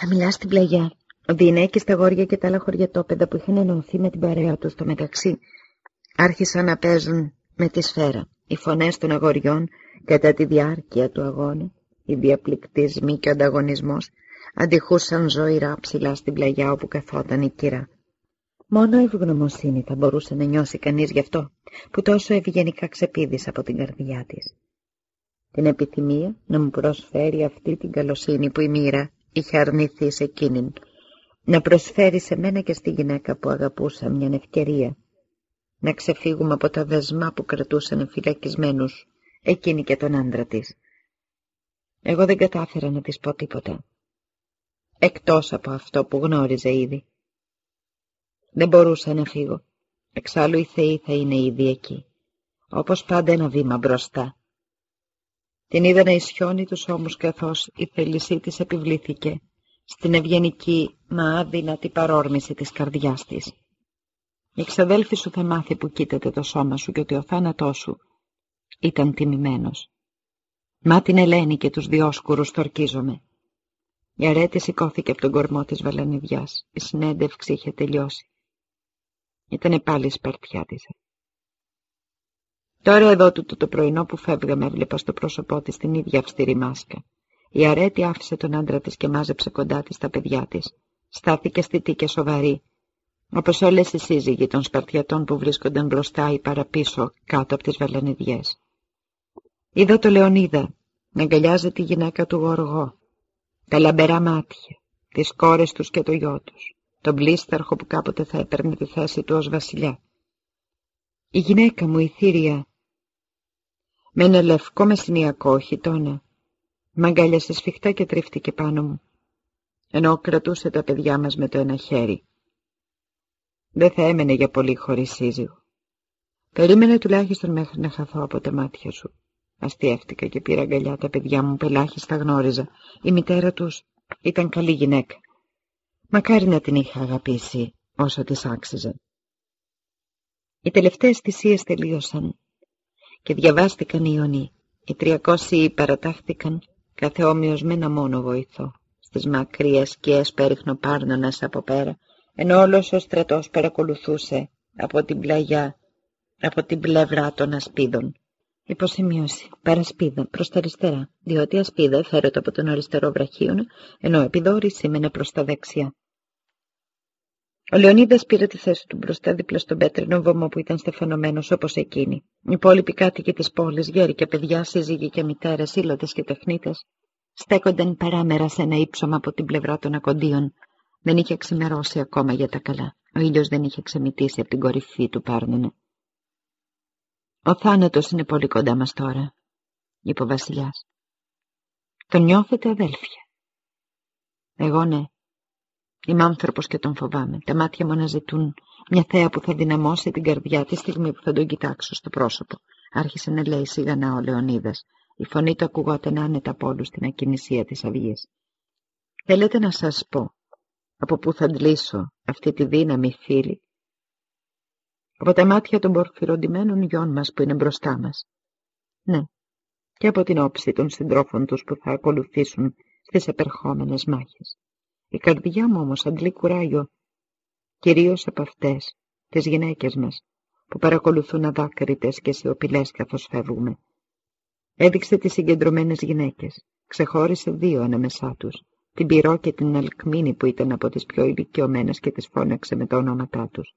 Χαμηλά στην πλαγιά, ο Δινέκης, τα γόρια και τα άλλα χωριατόπεδα που είχαν ενωθεί με την παρέα τους στο μεταξύ, άρχισαν να παίζουν με τη σφαίρα. Οι φωνές των αγοριών κατά τη διάρκεια του αγώνα, οι διαπληκτισμοί και ο ανταγωνισμός αντιχούσαν ζωηρά ψηλά στην πλαγιά όπου καθόταν η κυρά. Μόνο ευγνωμοσύνη θα μπορούσε να νιώσει κανείς γι' αυτό, που τόσο ευγενικά ξεπίδησε από την καρδιά της. Την επιθυμία να μου προσφέρει αυτή την καλοσύνη που η μοίρα είχε αρνηθεί σε εκείνην, να προσφέρει σε μένα και στη γυναίκα που αγαπούσα μια ευκαιρία, να ξεφύγουμε από τα δεσμά που κρατούσαν φυλακισμένους εκείνη και τον άντρα της. Εγώ δεν κατάφερα να της πω τίποτα, εκτός από αυτό που γνώριζε ήδη. Δεν μπορούσα να φύγω. Εξάλλου οι θεοί θα είναι ήδη εκεί. Όπως πάντα ένα βήμα μπροστά. Την είδα να ισιώνει τους ώμους καθώς η θέλησή της επιβλήθηκε στην ευγενική μα άδυνατη παρόρμηση της καρδιάς της. Η εξαδέλφη σου θα μάθει που κοίταται το σώμα σου και ότι ο θάνατός σου ήταν τιμημένος. Μα την Ελένη και τους διόσκουρους θορκίζομαι. Η αρέτη σηκώθηκε από τον κορμό της βαλανιδιάς. Η συνέντευξη είχε τελειώσει. Ήτανε πάλι σπαρτιά της. Τώρα εδώ τούτο το πρωινό που φεύγαμε έβλεπα στο πρόσωπό της την ίδια αυστηρή μάσκα. Η αρέτη άφησε τον άντρα της και μάζεψε κοντά της τα παιδιά της. Στάθηκε στιτή και σοβαρή, όπως όλες οι σύζυγοι των Σπαρτιατών που βρίσκονταν μπροστά ή παραπίσω κάτω από τις βαλανιδιές. Είδα το Λεωνίδα να αγκαλιάζει τη γυναίκα του Γοργό, τα λαμπερά μάτια, τις κόρες τους και το γιο τους τον πλήσταρχο που κάποτε θα έπαιρνε τη θέση του ως βασιλιά. Η γυναίκα μου, η Θήρια, με ένα λευκό μεσηνιακό χιτόνα, μ' αγκάλιασε σφιχτά και τρίφτηκε πάνω μου, ενώ κρατούσε τα παιδιά μας με το ένα χέρι. Δεν θα έμενε για πολύ χωρίς σύζυγο. Περίμενε τουλάχιστον μέχρι να χαθώ από τα μάτια σου. Αστιεύτηκα και πήρα αγκαλιά τα παιδιά μου, πελάχιστα γνώριζα. Η μητέρα τους ήταν καλή γυναίκα. Μακάρι να την είχα αγαπήσει όσο της άξιζε. Οι τελευταίες θυσίες τελείωσαν και διαβάστηκαν οι Ιωνοί. Οι τριακόσιοι παρατάχθηκαν κάθε όμοιος με ένα μόνο βοηθό. Στις μακρίες σκιές πέριχνο πάρνονας από πέρα, ενώ όλος ο στρατός παρακολουθούσε από την πλαγιά, από την πλευρά των ασπίδων. Υποσημείωση. Παρασπίδα προς τα αριστερά, διότι ασπίδα εφαίρεται από τον αριστερό βραχίωνα, ενώ επιδόρη σήμαινε προς τα δεξιά. Ο Λεωνίδας πήρε τη θέση του μπροστά δίπλα στον πέτρινο βωμό που ήταν στεφανωμένος όπως εκείνη. Οι υπόλοιποι κάτοικοι της πόλης, γέροι και παιδιά, σύζυγοι και μητέρες, ήλωτες και τεχνίτες, στέκονταν παράμερα σε ένα ύψωμα από την πλευρά των ακοντίων. Δεν είχε ξημερώσει ακόμα για τα καλά. Ο ήλιος δεν είχε ξεμητήσει από την κορυφή του Πάρνουνε. «Ο θάνατος είναι πολύ κοντά μας τώρα», είπε ο βασιλιάς. «Τον νιώθετε αδέλφια». «Εγώ ναι», Είμαι άνθρωπος και τον φοβάμαι. Τα μάτια μου αναζητούν μια θέα που θα δυναμώσει την καρδιά τη στιγμή που θα τον κοιτάξω στο πρόσωπο. Άρχισε να λέει σιγανά ο Λεωνίδας. Η φωνή του ακουγόταν άνετα από όλους στην ακινησία της αυγής. Θέλετε να σας πω από πού θα αντλήσω αυτή τη δύναμη φίλη. Από τα μάτια των πορφυροντημένων γιών μας που είναι μπροστά μας. Ναι, και από την όψη των συντρόφων τους που θα ακολουθήσουν στις επερχόμενες μάχες. Η καρδιά μου όμως αντλεί κουράγιο, κυρίως από αυτές, τις γυναίκες μας, που παρακολουθούν αδάκριτες και σιωπηλές καθώς φεύγουμε. Έδειξε τις συγκεντρωμένες γυναίκες, ξεχώρισε δύο ανάμεσά τους, την Πυρό και την Αλκμίνη που ήταν από τις πιο ηλικιωμένες και τις φώναξε με τα ονόματά τους.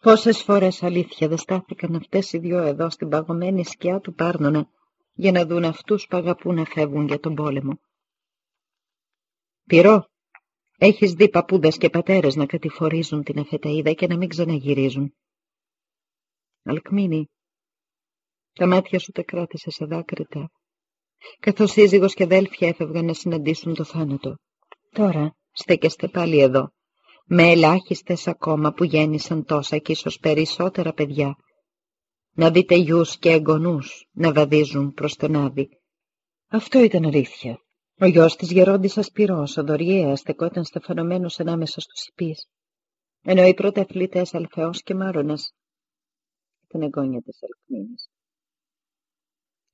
Πόσες φορές αλήθεια δεν στάθηκαν αυτές οι δυο εδώ στην παγωμένη σκιά του Πάρνονα για να δουν αυτούς που αγαπούν να φεύγουν για τον πόλεμο. Πυρό, Έχεις δει παππούδες και πατέρες να κατηφορίζουν την εφεταίδα και να μην ξαναγυρίζουν. Αλκμίνη, τα μάτια σου τα κράτησε σε δάκρυτα, καθώς σύζυγος και αδέλφια έφευγαν να συναντήσουν το θάνατο. Τώρα στέκεστε πάλι εδώ, με ελάχιστες ακόμα που γέννησαν τόσα και ίσως περισσότερα παιδιά, να δείτε γιους και εγγονούς να βαδίζουν προς τον Άδη. Αυτό ήταν αλήθεια. Ο γιος της γερόντισας Πυρός, ο Δωριέας, στεκόταν στεφανωμένος ανάμεσα στους υπείς, ενώ οι πρωταθλητές Αλφαιός και Μάρονας ήταν εγγόνια της Αλκμίνης.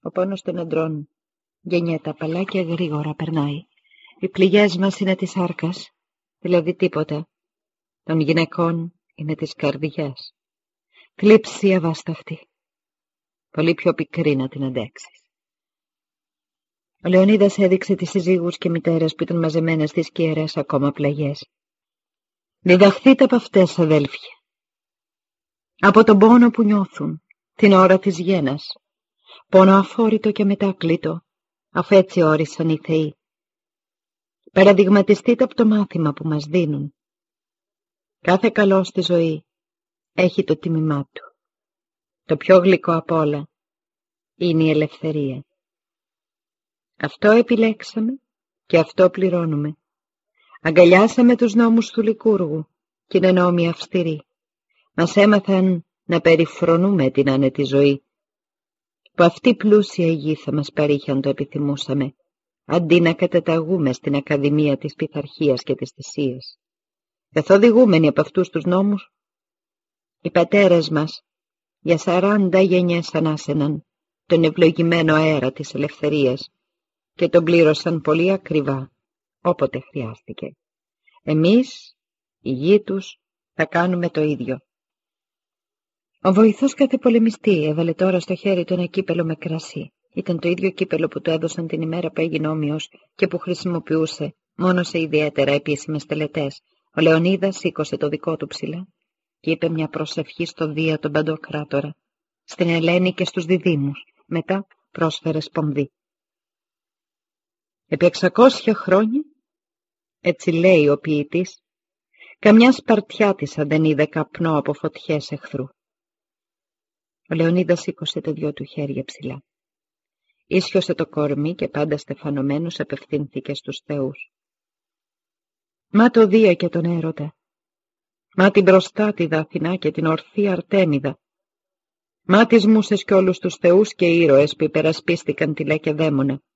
Ο πόνος των αντρών γεννιέται απαλά και γρήγορα περνάει. Οι πληγές μας είναι της άρκας, δηλαδή τίποτα. Των γυναικών είναι της καρδιάς. Θλίψη αβάσταχτη. Πολύ πιο πικρή να την αντέξεις. Ο Λεωνίδας έδειξε τις συζύγους και μητέρες που ήταν μαζεμένες στις κιερές ακόμα πλαγιές. Διδαχθείτε από αυτές, αδέλφια. Από τον πόνο που νιώθουν, την ώρα της γένας. Πόνο αφόρητο και μετάκλητο, αφού έτσι όρισαν οι θεοί. Παραδειγματιστείτε από το μάθημα που μας δίνουν. Κάθε καλό στη ζωή έχει το τίμημά του. Το πιο γλυκό απ' όλα είναι η ελευθερία. Αυτό επιλέξαμε και αυτό πληρώνουμε. Αγκαλιάσαμε τους νόμους του Λικούργου και είναι νόμοι αυστηροί. Μας έμαθαν να περιφρονούμε την άνετη ζωή, που αυτή πλούσια γη θα μας παρήχε αν το επιθυμούσαμε, αντί να καταταγούμε στην Ακαδημία της πειθαρχίας και της θυσίας. Καθοδηγούμενοι από αυτούς τους νόμους, οι πατέρες μας για σαράντα γενιές ανάσαιναν τον ευλογημένο αέρα της ελευθερίας και τον πλήρωσαν πολύ ακριβά όποτε χρειάστηκε. Εμείς, οι γη τους, θα κάνουμε το ίδιο. Ο βοηθός κάθε πολεμιστή έβαλε τώρα στο χέρι του ένα κύπελο με κρασί. Ήταν το ίδιο κύπελο που του έδωσαν την ημέρα που έγινε όμοιος και που χρησιμοποιούσε μόνο σε ιδιαίτερα επίσημες τελετές. Ο Λεωνίδας σήκωσε το δικό του ψηλά και είπε μια προσευχή στο Δία τον Παντοκράτορα, στην Ελένη και στους διδήμους. Μετά πρόσφερε σπονδί. Επί εξακόσια χρόνια, έτσι λέει ο ποιητής, καμιά σπαρτιάτισσα δεν είδε καπνό από φωτιές εχθρού. Ο Λεωνίδας σήκωσε τα δυο του χέρια ψηλά. Ίσιοσε το κορμί και πάντα στεφανωμένος απευθύνθηκε στους θεούς. Μα το Δία και τον έρωτα. Μα την μπροστάτιδα Αθηνά και την ορθή Αρτέμιδα. Μα τις μουσες και όλους τους θεούς και ήρωες που υπερασπίστηκαν τη Λεκεδαίμονα και μα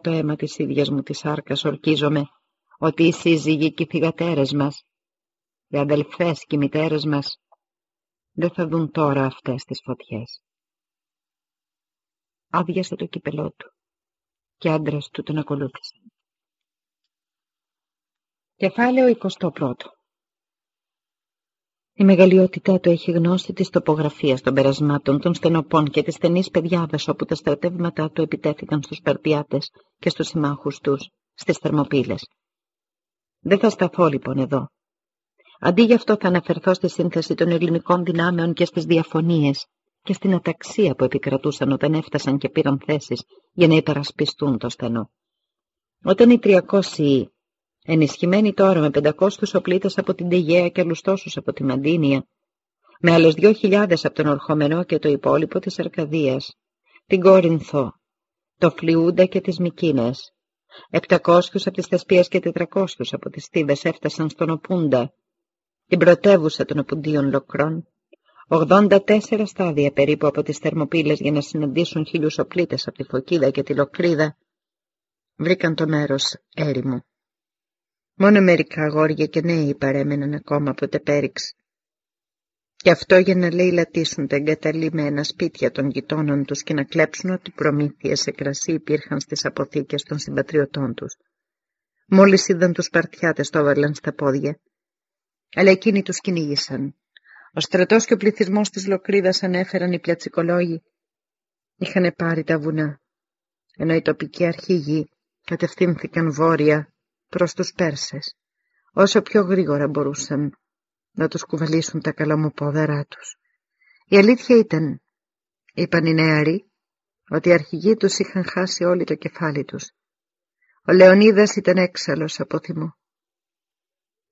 το αίμα της ίδιας μου της άρκας ορκίζομαι ότι οι σύζυγοι και οι θυγατέρες μας, οι αδελφές και οι μητέρες μας, δεν θα δουν τώρα αυτές τις φωτιές. Άδειασε το κύπελό του και άντρας του τον ακολούθησε. Κεφάλαιο 21 η μεγαλειότητά του έχει γνώση της τοπογραφίας των περασμάτων, των στενοπών και της στενής πεδιάδας όπου τα στρατεύματά του επιτέθηκαν στους Περτιάτες και στους συμμάχους τους, στις Θερμοπύλες. Δεν θα σταθώ λοιπόν εδώ. Αντί γι' αυτό θα αναφερθώ στη σύνθεση των ελληνικών δυνάμεων και στις διαφωνίες και στην αταξία που επικρατούσαν όταν έφτασαν και πήραν θέσεις για να υπερασπιστούν το στενό. Όταν οι 300 ενισχυμένοι τώρα με πεντακόσιους οπλίτες από την Τεγέα και άλλους τόσους από τη Μαντίνια, με άλλες δυο χιλιάδες από τον Ορχομενό και το υπόλοιπο της Αρκαδίας, την Κόρινθο, το Φλιούντα και τις Μικίνες, επτακόσιους από τις Θεσπίες και τετρακόσιους από τις Στίβες έφτασαν στον Οπούντα, την πρωτεύουσα των Οπουντίων Λοκρών, 84 στάδια περίπου από τις Θερμοπύλες για να συναντήσουν χίλιους οπλίτες από τη Φωκίδα και τη Λοκρίδα, βρήκαν το μέρος έρημο. Μόνο μερικά αγόρια και νέοι παρέμεναν ακόμα από τεπέριξ. Και αυτό για να λαιλατίσουν τα εγκαταλειμμένα σπίτια των γειτόνων τους και να κλέψουν ό,τι προμήθειες σε κρασί υπήρχαν στις αποθήκες των συμπατριωτών τους. Μόλις είδαν τους Σπαρτιάτες το έβαλαν στα πόδια. Αλλά εκείνοι τους κυνήγησαν. Ο στρατός και ο πληθυσμός της Λοκρίδας ανέφεραν οι πλατσικολόγοι. Είχαν πάρει τα βουνά, ενώ οι τοπικοί αρχήγοι κατευθύνθηκαν βόρεια προς τους Πέρσες, όσο πιο γρήγορα μπορούσαν να τους κουβαλήσουν τα καλαμοπόδερά τους. Η αλήθεια ήταν, είπαν οι νεαροί, ότι οι αρχηγοί τους είχαν χάσει όλοι το κεφάλι τους. Ο Λεωνίδας ήταν έξαλλος από θυμό.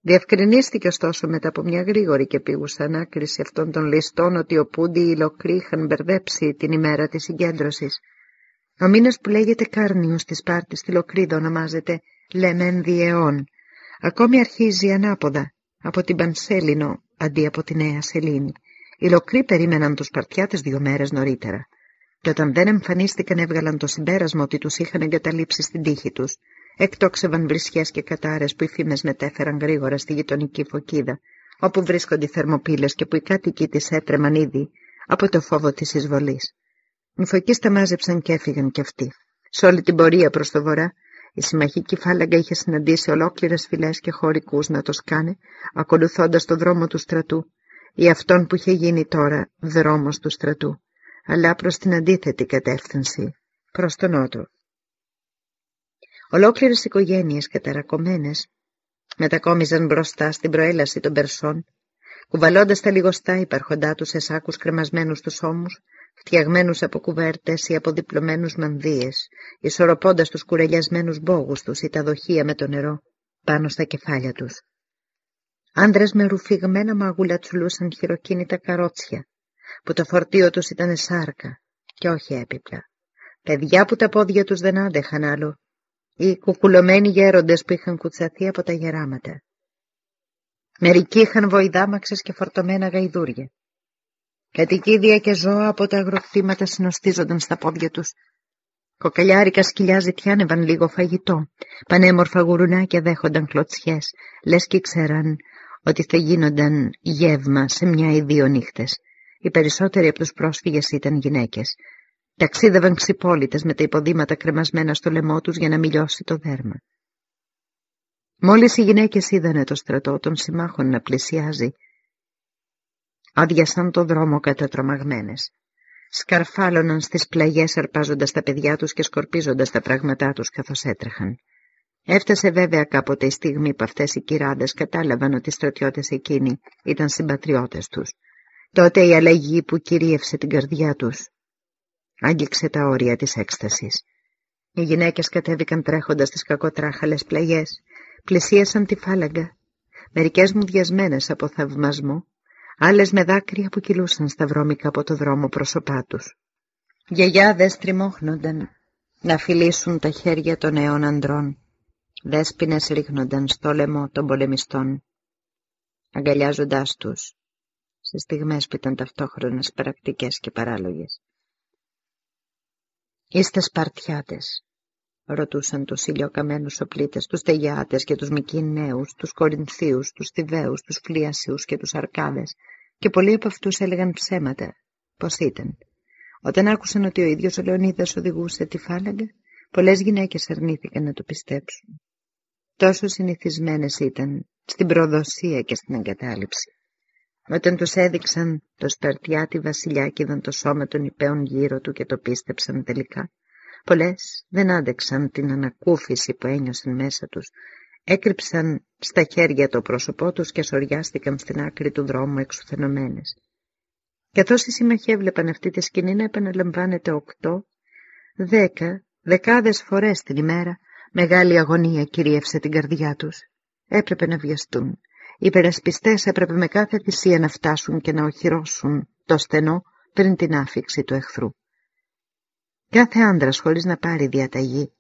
Διευκρινίστηκε ωστόσο μετά από μια γρήγορη και πήγουσα ανάκριση αυτών των ληστών ότι ο Πούντι οι Λοκροί είχαν μπερδέψει την ημέρα της συγκέντρωσης. Ο μήνας που λέγεται Κάρνιος της Σπάρτης στη Λοκρίδα ονομάζεται λέμε διαιών. Ακόμη αρχίζει ανάποδα, από την Πανσέλινο αντί από τη Νέα Σελήνη. Οι Λοκροί περίμεναν τους Παρτιάτες δύο μέρες νωρίτερα. Και όταν δεν εμφανίστηκαν έβγαλαν το συμπέρασμα ότι τους είχαν εγκαταλείψει στην τύχη τους. Εκτόξευαν βρισιές και κατάρες που οι φήμες μετέφεραν γρήγορα στη γειτονική φωκίδα, όπου βρίσκονται οι θερμοπύλες και που οι κάτοικοι της έτρεμαν ήδη από το φόβο της εισβολής. Οι φωκείς τα μάζεψαν και έφυγαν κι αυτοί. Σε όλη την πορεία προς το βορρά Η συμμαχική φάλαγγα είχε συναντήσει ολόκληρες φυλές και χωρικούς να το σκάνε, ακολουθώντας το δρόμο του στρατού, ή αυτόν που είχε γίνει τώρα δρόμος του στρατού, αλλά προς την αντίθετη κατεύθυνση, προς τον νότο. Ολόκληρες οικογένειες καταρακωμένες μετακόμιζαν μπροστά στην προέλαση των Περσών, κουβαλώντας τα λιγοστά υπαρχοντά τους σε σάκους κρεμασμένους στους ώμους, φτιαγμένους από κουβέρτες ή από διπλωμένους μανδύες, ισορροπώντας τους κουρελιασμένους μπόγους τους ή τα δοχεία με το νερό πάνω στα κεφάλια τους. Άνδρες με ρουφηγμένα μάγουλα τσουλούσαν χειροκίνητα καρότσια, που το φορτίο τους ήταν σάρκα και όχι έπιπλα. Παιδιά που τα πόδια τους δεν άντεχαν άλλο, ή κουκουλωμένοι γέροντες που είχαν κουτσαθεί από τα γεράματα. Μερικοί είχαν βοηδάμαξες και φορτωμένα γαϊδούρια. Κατοικίδια και ζώα από τα αγροκτήματα συνοστίζονταν στα πόδια τους. Κοκαλιάρικα σκυλιά ζητιάνευαν λίγο φαγητό. Πανέμορφα γουρουνάκια δέχονταν κλωτσιές, λες και ξέραν ότι θα γίνονταν γεύμα σε μια ή δύο νύχτες. Οι περισσότεροι από τους πρόσφυγες ήταν γυναίκες. Ταξίδευαν ξυπόλυτες με τα υποδήματα κρεμασμένα στο λαιμό τους για να μιλιώσει το δέρμα. Μόλις οι γυναίκες είδανε το στρατό των συμμάχων να πλησιάζει, άδειασαν το δρόμο κατατρομαγμένες. Σκαρφάλωναν στις πλαγιές αρπάζοντας τα παιδιά τους και σκορπίζοντας τα πράγματά τους καθώς έτρεχαν. Έφτασε βέβαια κάποτε η στιγμή που αυτές οι κυράδες κατάλαβαν ότι οι στρατιώτες εκείνοι ήταν συμπατριώτες τους. Τότε η αλλαγή που κυρίευσε την καρδιά τους άγγιξε τα όρια της έκστασης. Οι γυναίκες κατέβηκαν τρέχοντας τις κακοτράχαλες πλαγιές, πλησίασαν τη φάλαγγα, μερικές μου διασμένες από θαυμασμό, άλλες με δάκρυα που κυλούσαν στα βρώμικα από το δρόμο πρόσωπά τους. Γιαγιάδες τριμώχνονταν να φιλήσουν τα χέρια των νέων ανδρών. Δέσποινες ρίχνονταν στο λαιμό των πολεμιστών, αγκαλιάζοντάς τους σε στιγμές που ήταν ταυτόχρονες πρακτικές και παράλογες. «Είστε Σπαρτιάτες», ρωτούσαν τους ηλιοκαμένους οπλίτες, τους Τεγιάτες και τους Μικυναίους, τους Κορινθίους, τους Θηβαίους, τους Φλίασιους και τους Αρκάδες και πολλοί από αυτούς έλεγαν ψέματα. Πώς ήταν. Όταν άκουσαν ότι ο ίδιος ο Λεωνίδας οδηγούσε τη φάλαγγα, πολλές γυναίκες αρνήθηκαν να το πιστέψουν. Τόσο συνηθισμένες ήταν στην προδοσία και στην εγκατάλειψη. Όταν τους έδειξαν το Σπαρτιάτη βασιλιά και είδαν το σώμα των υπέων γύρω του και το πίστεψαν τελικά, πολλές δεν άντεξαν την ανακούφιση που ένιωσαν μέσα τους, έκρυψαν στα χέρια το πρόσωπό τους και σοριάστηκαν στην άκρη του δρόμου εξουθενωμένες. Καθώς οι σύμμαχοι έβλεπαν αυτή τη σκηνή να επαναλαμβάνεται οκτώ, δέκα, δεκάδες φορές την ημέρα, μεγάλη αγωνία κυρίευσε την καρδιά τους. Έπρεπε να βιαστούν. Οι περασπιστές έπρεπε με κάθε θυσία να φτάσουν και να οχυρώσουν το στενό πριν την άφηξη του εχθρού. Κάθε άντρας χωρίς να πάρει διαταγή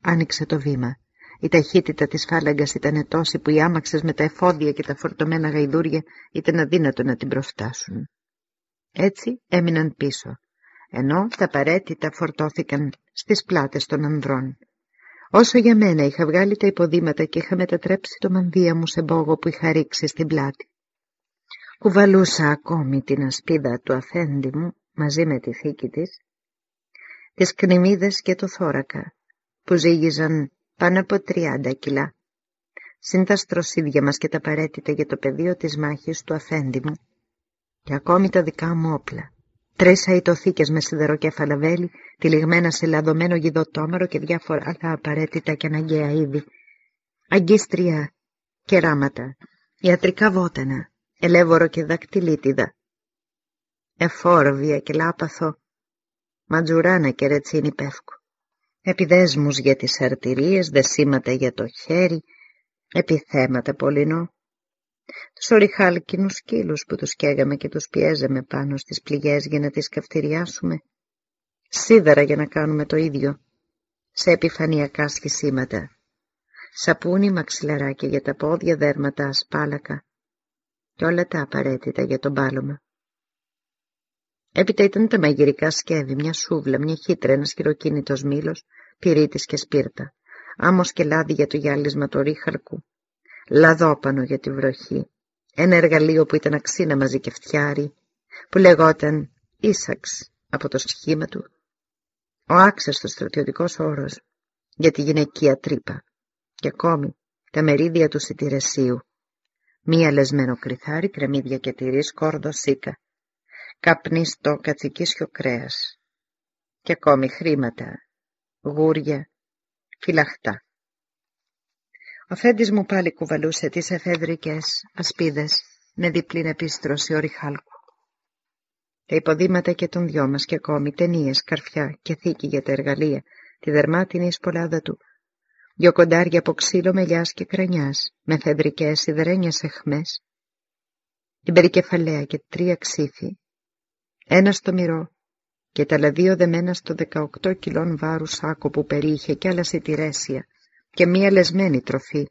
άνοιξε το βήμα. Η ταχύτητα της φάλαγγας ήταν τόση που οι άμαξες με τα εφόδια και τα φορτωμένα γαϊδούρια ήταν αδύνατο να την προφτάσουν. Έτσι έμειναν πίσω, ενώ τα απαραίτητα φορτώθηκαν στις πλάτες των ανδρών. Όσο για μένα είχα βγάλει τα υποδήματα και είχα μετατρέψει το μανδύα μου σε μπόγο που είχα ρίξει στην πλάτη. Κουβαλούσα ακόμη την ασπίδα του αφέντη μου μαζί με τη θήκη της, τις κνημίδες και το θώρακα που ζήγιζαν πάνω από τριάντα κιλά, συν τα στροσίδια μας και τα απαραίτητα για το πεδίο της μάχης του αφέντη μου και ακόμη τα δικά μου όπλα. Τρεις αητοθήκες με σιδεροκέφαλα βέλη, τυλιγμένα σε λαδωμένο γιδωτόμερο και διάφορα άλλα απαραίτητα και αναγκαία είδη. Αγκίστρια, κεράματα, ιατρικά βότανα, ελεύωρο και δακτυλίτιδα, εφόρβια και λάπαθο, ματζουράνα και ρετσίνη πεύκου, επιδέσμους για τις αρτηρίες, δεσίματα για το χέρι, επιθέματα πολυνό, τους ορυχάλκινους σκύλους που τους καίγαμε και τους πιέζαμε πάνω στις πληγές για να τις καυτηριάσουμε, σίδερα για να κάνουμε το ίδιο, σε επιφανειακά σχισίματα, σαπούνι μαξιλαράκια για τα πόδια, δέρματα, ασπάλακα. Και όλα τα απαραίτητα για τον πάλωμα. Έπειτα ήταν τα μαγειρικά σκεύη, μια σούβλα, μια χύτρα, ένας χειροκίνητος μήλος, πυρίτης και σπίρτα, άμμος και λάδι για το γυάλισμα του ρίχαρκου, λαδόπανο για τη βροχή, ένα εργαλείο που ήταν αξίνα μαζί και φτιάρι, που λεγόταν Ίσαξ από το σχήμα του, ο άξαστος στρατιωτικός όρος για τη γυναικεία τρύπα. Και ακόμη τα μερίδια του σιτηρεσίου. Μία λεσμένο κρυθάρι, κρεμμύδια και τυρί, σκόρδο σίκα. Καπνίστο κατσικίσιο κρέας. Και ακόμη χρήματα, γούρια, φυλαχτά. Ο Φέντης μου πάλι κουβαλούσε τις εφεδρικές ασπίδες με διπλήν επίστρωση οριχάλκου. Τα υποδήματα και των δυο μας και ακόμη ταινίες, καρφιά και θήκη για τα εργαλεία, τη δερμάτινη σπολάδα του, δυο κοντάρια από ξύλο μελιάς και κρανιάς, με φεδρικές σιδερένιες εχμές, την περικεφαλαία και τρία ξύφη, ένα στο μυρό και τα άλλα δύο δεμένα στο 18 κιλών βάρους σάκο που περιείχε κι άλλα σιτηρέσια και μία λεσμένη τροφή.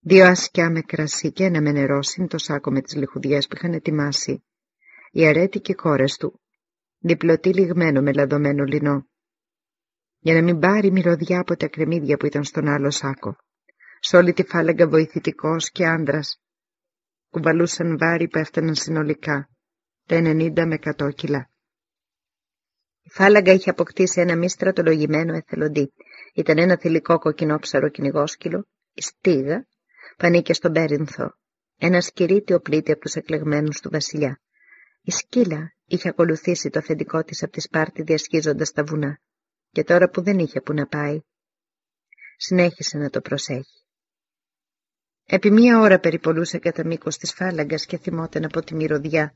Δύο ασκιά με κρασί και ένα με νερό συν το σάκο με τις λιχουδιές που είχαν ετοιμάσει. Οι αρέτικοι κόρες του, διπλωτή λιγμένο με λαδωμένο λινό, για να μην πάρει μυρωδιά από τα κρεμμύδια που ήταν στον άλλο σάκο. Σ' όλη τη φάλαγγα βοηθητικός και άντρας. Κουβαλούσαν βάρη που έφταναν συνολικά, τα 90 με 100 κιλά. Η φάλαγγα είχε αποκτήσει ένα μη στρατολογημένο εθελοντή. Ήταν ένα θηλυκό κοκκινόψαρο κυνηγόσκυλο, η στίγα, πανίκε στον Πέρινθο, ένα σκυρίτιο πλήτη από τους εκλεγμένους του βασιλιά. Η σκύλα είχε ακολουθήσει το αφεντικό της από τη Σπάρτη διασχίζοντας τα βουνά και τώρα που δεν είχε που να πάει, συνέχισε να το προσέχει. Επί μία ώρα περιπολούσε κατά μήκος της φάλαγγας και θυμόταν από τη μυρωδιά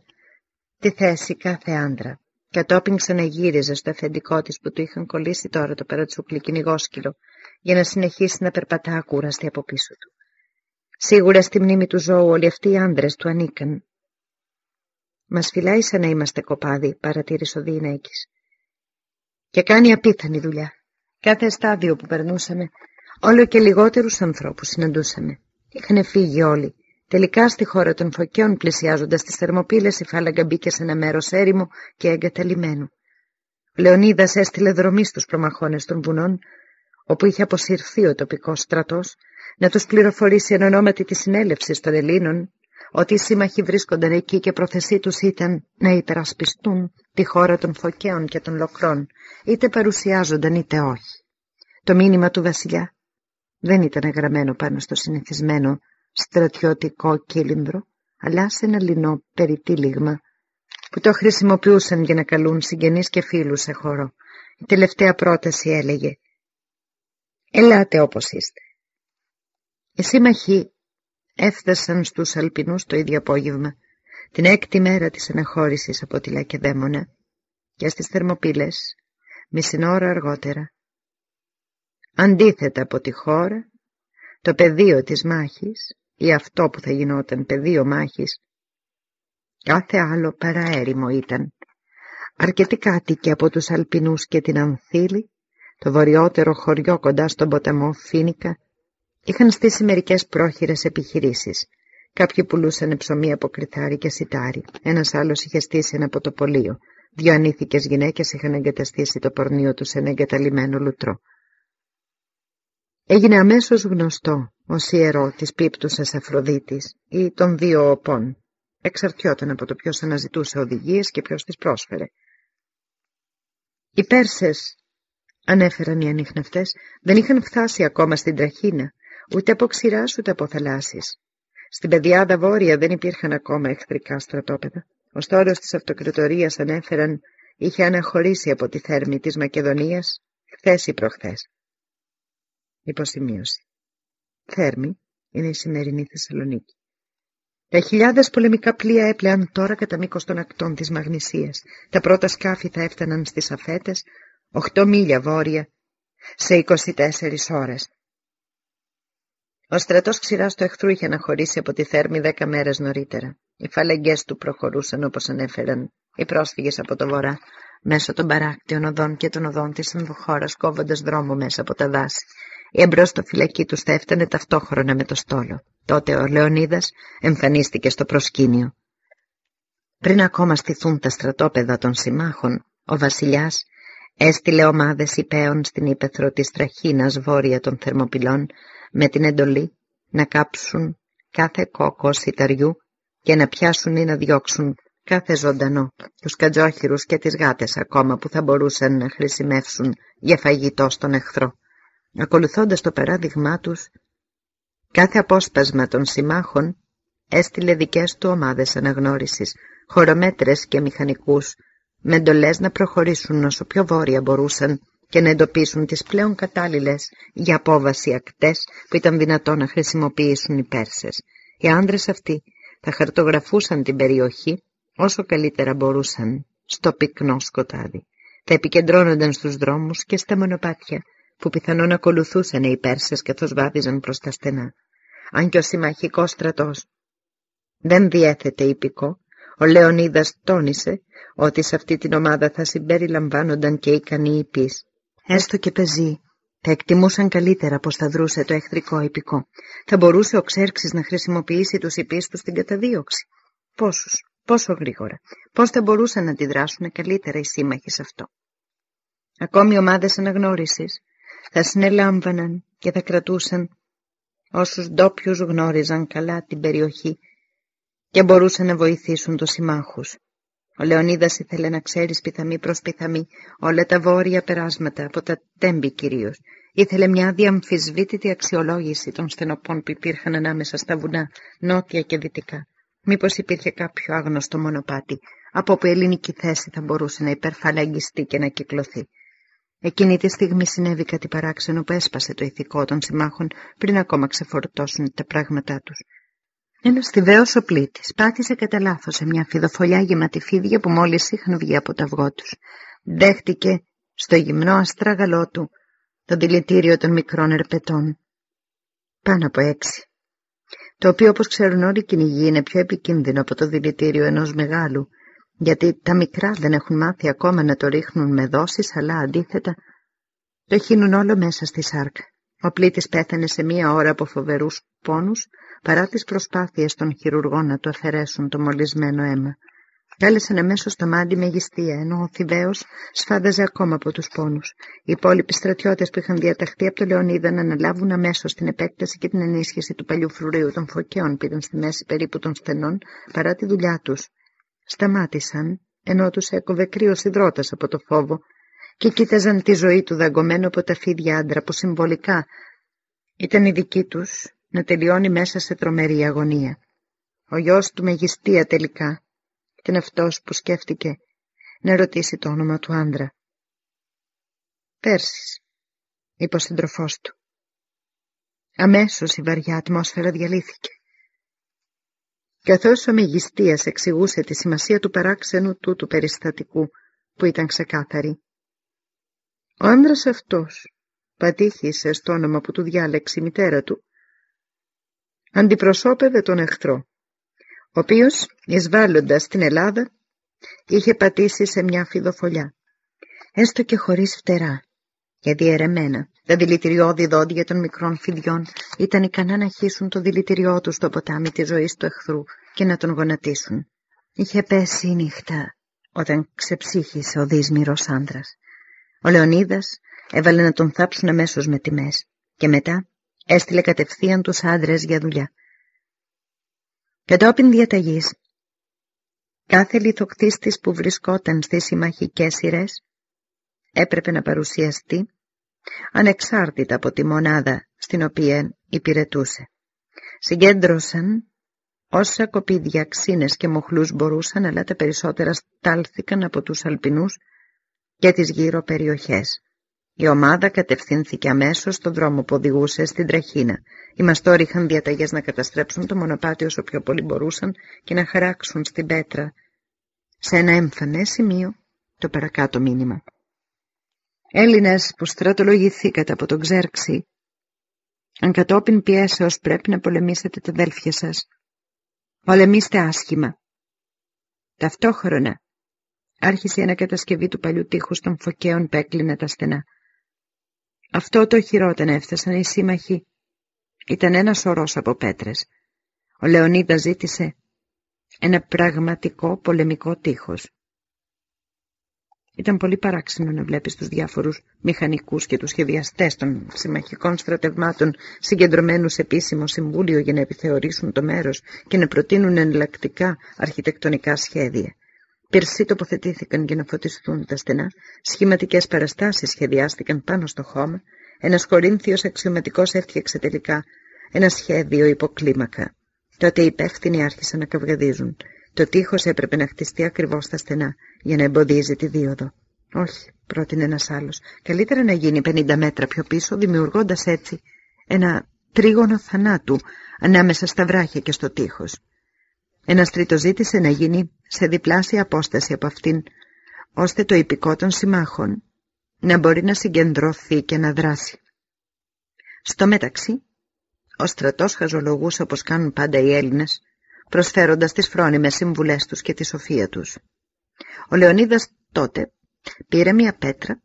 τη θέση κάθε άντρα. Κατόπιν ξαναγύριζε στο αφεντικό της που του είχαν κολλήσει τώρα το περατσούκλι κυνηγόσκυλο για να συνεχίσει να περπατά ακούραστη από πίσω του. Σίγουρα στη μνήμη του ζώου όλοι αυτοί οι άντρες του ανήκαν. Μας φυλάει σαν να είμαστε κοπάδι, παρατήρησε ο Διηνέκης. Και κάνει απίθανη δουλειά. Κάθε στάδιο που περνούσαμε, όλο και λιγότερους ανθρώπους συναντούσαμε. Είχαν φύγει όλοι. Τελικά στη χώρα των φωκιών πλησιάζοντας τις θερμοπύλες, η φάλαγγα μπήκε σε ένα μέρος έρημο και εγκαταλειμμένο. Ο Λεωνίδας έστειλε δρομή στους προμαχώνες των βουνών, όπου είχε αποσυρθεί ο τοπικός στρατός, να τους πληροφορήσει εν ονόματι της συνέλευσης των Ελλήνων ότι οι σύμμαχοι βρίσκονταν εκεί και πρόθεσή τους ήταν να υπερασπιστούν τη χώρα των φωκαίων και των λοκρών, είτε παρουσιάζονταν είτε όχι. Το μήνυμα του βασιλιά δεν ήταν γραμμένο πάνω στο συνηθισμένο στρατιωτικό κύλινδρο, αλλά σε ένα λινό περιτύλιγμα που το χρησιμοποιούσαν για να καλούν συγγενείς και φίλους σε χώρο. Η τελευταία πρόταση έλεγε «Ελάτε όπως είστε». Οι σύμμαχοι έφτασαν στους Αλπινούς το ίδιο απόγευμα, την έκτη μέρα της αναχώρησης από τη Λακεδαίμονα και στις Θερμοπύλες, μισή ώρα αργότερα. Αντίθετα από τη χώρα, το πεδίο της μάχης ή αυτό που θα γινόταν πεδίο μάχης, κάθε άλλο παραέρημο ήταν. Αρκετοί κάτοικοι από τους Αλπινούς και την Ανθήλη, το βορειότερο χωριό κοντά στον ποταμό Φίνικα, Είχαν στήσει μερικές πρόχειρες επιχειρήσεις. Κάποιοι πουλούσαν ψωμί από κρυθάρι και σιτάρι. Ένας άλλος είχε στήσει ένα ποτοπολείο. Δύο ανήθικες γυναίκες είχαν εγκαταστήσει το πορνείο τους σε ένα εγκαταλειμμένο λουτρό. Έγινε αμέσως γνωστό ως ιερό της πίπτουσας Αφροδίτης ή των δύο οπών. Εξαρτιόταν από το ποιος αναζητούσε οδηγίες και ποιος τις πρόσφερε. Οι Πέρσες, ανέφεραν οι ανίχνευτες, δεν είχαν φτάσει ακόμα στην Τραχίνα ούτε από ξηράς ούτε από θαλάσσης. Στην πεδιάδα βόρεια δεν υπήρχαν ακόμα εχθρικά στρατόπεδα. Ο στόλος της αυτοκριτορίας ανέφεραν είχε αναχωρήσει από τη θέρμη της Μακεδονίας χθες ή προχθές. Υποσημείωση. Θέρμη είναι η σημερινή Θεσσαλονίκη. Τα χιλιάδες πολεμικά πλοία έπλεαν τώρα κατά μήκος των ακτών της Μαγνησίας. Τα πρώτα σκάφη θα έφταναν στις αφέτες, 8 μίλια βόρεια, σε 24 ώρες. Ο στρατός ξηράς του εχθρού είχε αναχωρήσει από τη Θέρμη δέκα μέρες νωρίτερα. Οι φαλεγγές του προχωρούσαν όπως ανέφεραν οι πρόσφυγες από το βορρά, μέσω των παράκτιων οδών και των οδών της ενδοχώρας κόβοντας δρόμο μέσα από τα δάση. Η φυλακή τους θα έφτανε ταυτόχρονα με το στόλο. Τότε ο Λεωνίδας εμφανίστηκε στο προσκήνιο. Πριν ακόμα στηθούν τα στρατόπεδα των συμμάχων, ο βασιλιάς έστειλε ομάδες υπέων στην ύπεθρο της Τραχίνας βόρεια των Θερμοπυλών με την εντολή να κάψουν κάθε κόκο σιταριού και να πιάσουν ή να διώξουν κάθε ζωντανό, τους κατζόχυρους και τις γάτες ακόμα που θα μπορούσαν να χρησιμεύσουν για φαγητό στον εχθρό. Ακολουθώντας το παράδειγμά τους, κάθε απόσπασμα των συμμάχων έστειλε δικές του ομάδες αναγνώρισης, χωρομέτρες και μηχανικούς, με εντολές να προχωρήσουν όσο πιο βόρεια μπορούσαν και να εντοπίσουν τις πλέον κατάλληλες για απόβαση ακτές που ήταν δυνατόν να χρησιμοποιήσουν οι Πέρσες. Οι άντρες αυτοί θα χαρτογραφούσαν την περιοχή όσο καλύτερα μπορούσαν στο πυκνό σκοτάδι. Θα επικεντρώνονταν στους δρόμους και στα μονοπάτια που πιθανόν ακολουθούσαν οι Πέρσες καθώς βάδιζαν προς τα στενά. Αν και ο συμμαχικός στρατός δεν διέθετε υπηκό, ο Λεωνίδας τόνισε ότι σε αυτή την ομάδα θα συμπεριλαμβάνονταν και ικανοί υπείς. Έστω και πεζοί, θα εκτιμούσαν καλύτερα πως θα δρούσε το εχθρικό υπηκό. Θα μπορούσε ο Ξέρξης να χρησιμοποιήσει τους υπείς τους στην καταδίωξη. Πόσους, πόσο γρήγορα, πώς θα μπορούσαν να αντιδράσουν καλύτερα οι σύμμαχοι σε αυτό. Ακόμη ομάδες αναγνώρισης θα συνελάμβαναν και θα κρατούσαν όσους ντόπιους γνώριζαν καλά την περιοχή και μπορούσαν να βοηθήσουν τους συμμάχους. Ο Λεωνίδας ήθελε να ξέρεις πιθαμή προς πιθαμή όλα τα βόρεια περάσματα, από τα τέμπη κυρίως. Ήθελε μια διαμφισβήτητη αξιολόγηση των στενοπών που υπήρχαν ανάμεσα στα βουνά, νότια και δυτικά. Μήπως υπήρχε κάποιο άγνωστο μονοπάτι, από όπου η ελληνική θέση θα μπορούσε να υπερφαλαγγιστεί και να κυκλωθεί. Εκείνη τη στιγμή συνέβη κάτι παράξενο που έσπασε το ηθικό των συμμάχων πριν ακόμα ξεφορτώσουν τα πράγματά τους. Ένας στιβαίο οπλίτης πάτησε κατά λάθος σε μια φιδοφολιά γεμάτη φίδια που μόλις είχαν βγει από τα αυγό τους. Δέχτηκε στο γυμνό αστράγαλό του το δηλητήριο των μικρών ερπετών. Πάνω από έξι. Το οποίο όπως ξέρουν όλοι οι κυνηγοί είναι πιο επικίνδυνο από το δηλητήριο ενός μεγάλου, γιατί τα μικρά δεν έχουν μάθει ακόμα να το ρίχνουν με δόσεις, αλλά αντίθετα το χύνουν όλο μέσα στη σάρκα. Ο πλήτης πέθανε σε μία ώρα από φοβερούς πόνους, παρά τις προσπάθειες των χειρουργών να του αφαιρέσουν το μολυσμένο αίμα. Κάλεσαν αμέσως το μάντι μεγιστία, ενώ ο Θηβαίος σφάδαζε ακόμα από τους πόνους. Οι υπόλοιποι στρατιώτες που είχαν διαταχθεί από το Λεωνίδα να αναλάβουν αμέσως την επέκταση και την ενίσχυση του παλιού φρουρίου των φωκαίων που ήταν στη μέση περίπου των στενών, παρά τη δουλειά τους. Σταμάτησαν, ενώ τους έκοβε κρύος υδρότας από το φόβο και κοίταζαν τη ζωή του δαγκωμένου από τα φίδια άντρα που συμβολικά ήταν η δική τους να τελειώνει μέσα σε τρομερή αγωνία. Ο γιος του μεγιστία τελικά ήταν αυτός που σκέφτηκε να ρωτήσει το όνομα του άντρα. Πέρσις, είπε ο συντροφός του. Αμέσως η βαριά ατμόσφαιρα διαλύθηκε. Καθώς ο μεγιστίας εξηγούσε τη σημασία του παράξενου του του περιστατικού που ήταν ξεκάθαρη. Ο άντρας αυτός πατήχησε στο όνομα που του διάλεξε η μητέρα του αντιπροσώπευε τον εχθρό, ο οποίος, εισβάλλοντας στην Ελλάδα, είχε πατήσει σε μια φιδοφολιά, έστω και χωρίς φτερά και διαιρεμένα. Τα δηλητηριώδη δόντια των μικρών φιδιών ήταν ικανά να χύσουν το δηλητηριό τους στο ποτάμι της ζωής του εχθρού και να τον γονατίσουν. Είχε πέσει η νύχτα όταν ξεψύχησε ο δύσμυρος άντρας. Ο Λεωνίδας έβαλε να τον θάψουν αμέσως με τιμές και μετά έστειλε κατευθείαν τους άντρες για δουλειά. Κατόπιν διαταγής, κάθε λιθοκτίστης που βρισκόταν στις συμμαχικές σειρές έπρεπε να παρουσιαστεί ανεξάρτητα από τη μονάδα στην οποία υπηρετούσε. Συγκέντρωσαν όσα κοπίδια, ξύνες και μοχλούς μπορούσαν, αλλά τα περισσότερα στάλθηκαν από τους Αλπινούς και τις γύρω περιοχές. Η ομάδα κατευθύνθηκε αμέσως στον δρόμο που οδηγούσε στην Τραχίνα. Οι μαστόροι είχαν διαταγές να καταστρέψουν το μονοπάτι όσο πιο πολύ μπορούσαν και να χαράξουν στην πέτρα σε ένα εμφανέ σημείο το παρακάτω μήνυμα. Έλληνες που στρατολογηθήκατε από τον Ξέρξη, αν κατόπιν πιέσεως πρέπει να πολεμήσετε τα αδέλφια σας, πολεμήστε άσχημα. Ταυτόχρονα άρχισε η ανακατασκευή του παλιού τείχους των φωκαίων που έκλεινε τα στενά. Αυτό το χειρότερο έφτασαν οι σύμμαχοι. Ήταν ένας σωρός από πέτρες. Ο Λεωνίδας ζήτησε ένα πραγματικό πολεμικό τείχος. Ήταν πολύ παράξενο να βλέπεις τους διάφορους μηχανικούς και τους σχεδιαστές των συμμαχικών στρατευμάτων συγκεντρωμένους σε επίσημο συμβούλιο για να επιθεωρήσουν το μέρος και να προτείνουν εναλλακτικά αρχιτεκτονικά σχέδια. Πυρσί τοποθετήθηκαν για να φωτιστούν τα στενά, σχηματικές παραστάσεις σχεδιάστηκαν πάνω στο χώμα, Ένας Κορίνθιος αξιωματικός έφτιαξε τελικά ένα σχέδιο υποκλίμακα. Τότε οι υπεύθυνοι άρχισαν να καυγαδίζουν. Το τείχος έπρεπε να χτιστεί ακριβώς στα στενά για να εμποδίζει τη δίωδο. Όχι, πρότεινε ένας άλλος. Καλύτερα να γίνει 50 μέτρα πιο πίσω, δημιουργώντας έτσι ένα τρίγωνο θανάτου ανάμεσα στα βράχια και στο τείχος. Ένας τρίτος ζήτησε να γίνει σε διπλάσια απόσταση από αυτήν, ώστε το υπηκό των συμμάχων να μπορεί να συγκεντρωθεί και να δράσει. Στο μεταξύ, ο στρατός χαζολογούσε όπως κάνουν πάντα οι Έλληνες, προσφέροντας τις φρόνιμες συμβουλές τους και τη σοφία τους. Ο Λεωνίδας τότε πήρε μια πέτρα,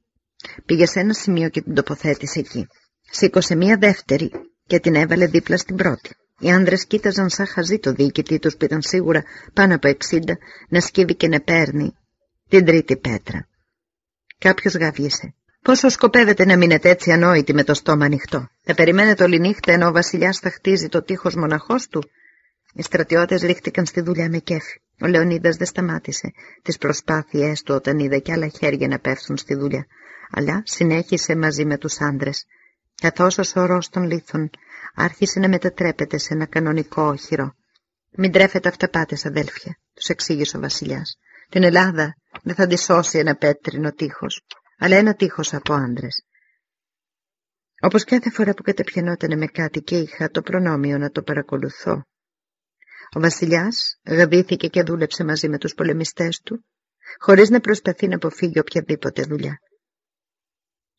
πήγε σε ένα σημείο και την τοποθέτησε εκεί. Σήκωσε μια δεύτερη και την έβαλε δίπλα στην πρώτη. Οι άνδρες κοίταζαν σαν χαζί το διοικητή τους που ήταν σίγουρα πάνω από 60 να σκύβει και να παίρνει την τρίτη πέτρα. Κάποιος γαβίσε. Πόσο σκοπεύετε να μείνετε έτσι ανόητοι με το στόμα ανοιχτό; Θα περιμένετε όλη νύχτα ενώ ο βασιλιάς θα χτίζει το τείχος μοναχός του. Οι στρατιώτες ρίχτηκαν στη δουλειά με κέφι. Ο Λεωνίδας δεν σταμάτησε τις προσπάθειές του όταν είδε κι άλλα χέρια να πέφτουν στη δουλειά, αλλά συνέχισε μαζί με τους άντρες, καθώς ο σωρός των λίθων άρχισε να μετατρέπεται σε ένα κανονικό όχυρο. «Μην τρέφετε αυταπάτες, αδέλφια», τους εξήγησε ο βασιλιάς. «Την Ελλάδα δεν θα τη σώσει ένα πέτρινο τείχος, αλλά ένα τείχος από άντρες. Όπως κάθε φορά που κατεπιανόταν με κάτι και είχα το προνόμιο να το παρακολουθώ. Ο βασιλιάς γαβήθηκε και δούλεψε μαζί με τους πολεμιστές του, χωρίς να προσπαθεί να αποφύγει οποιαδήποτε δουλειά.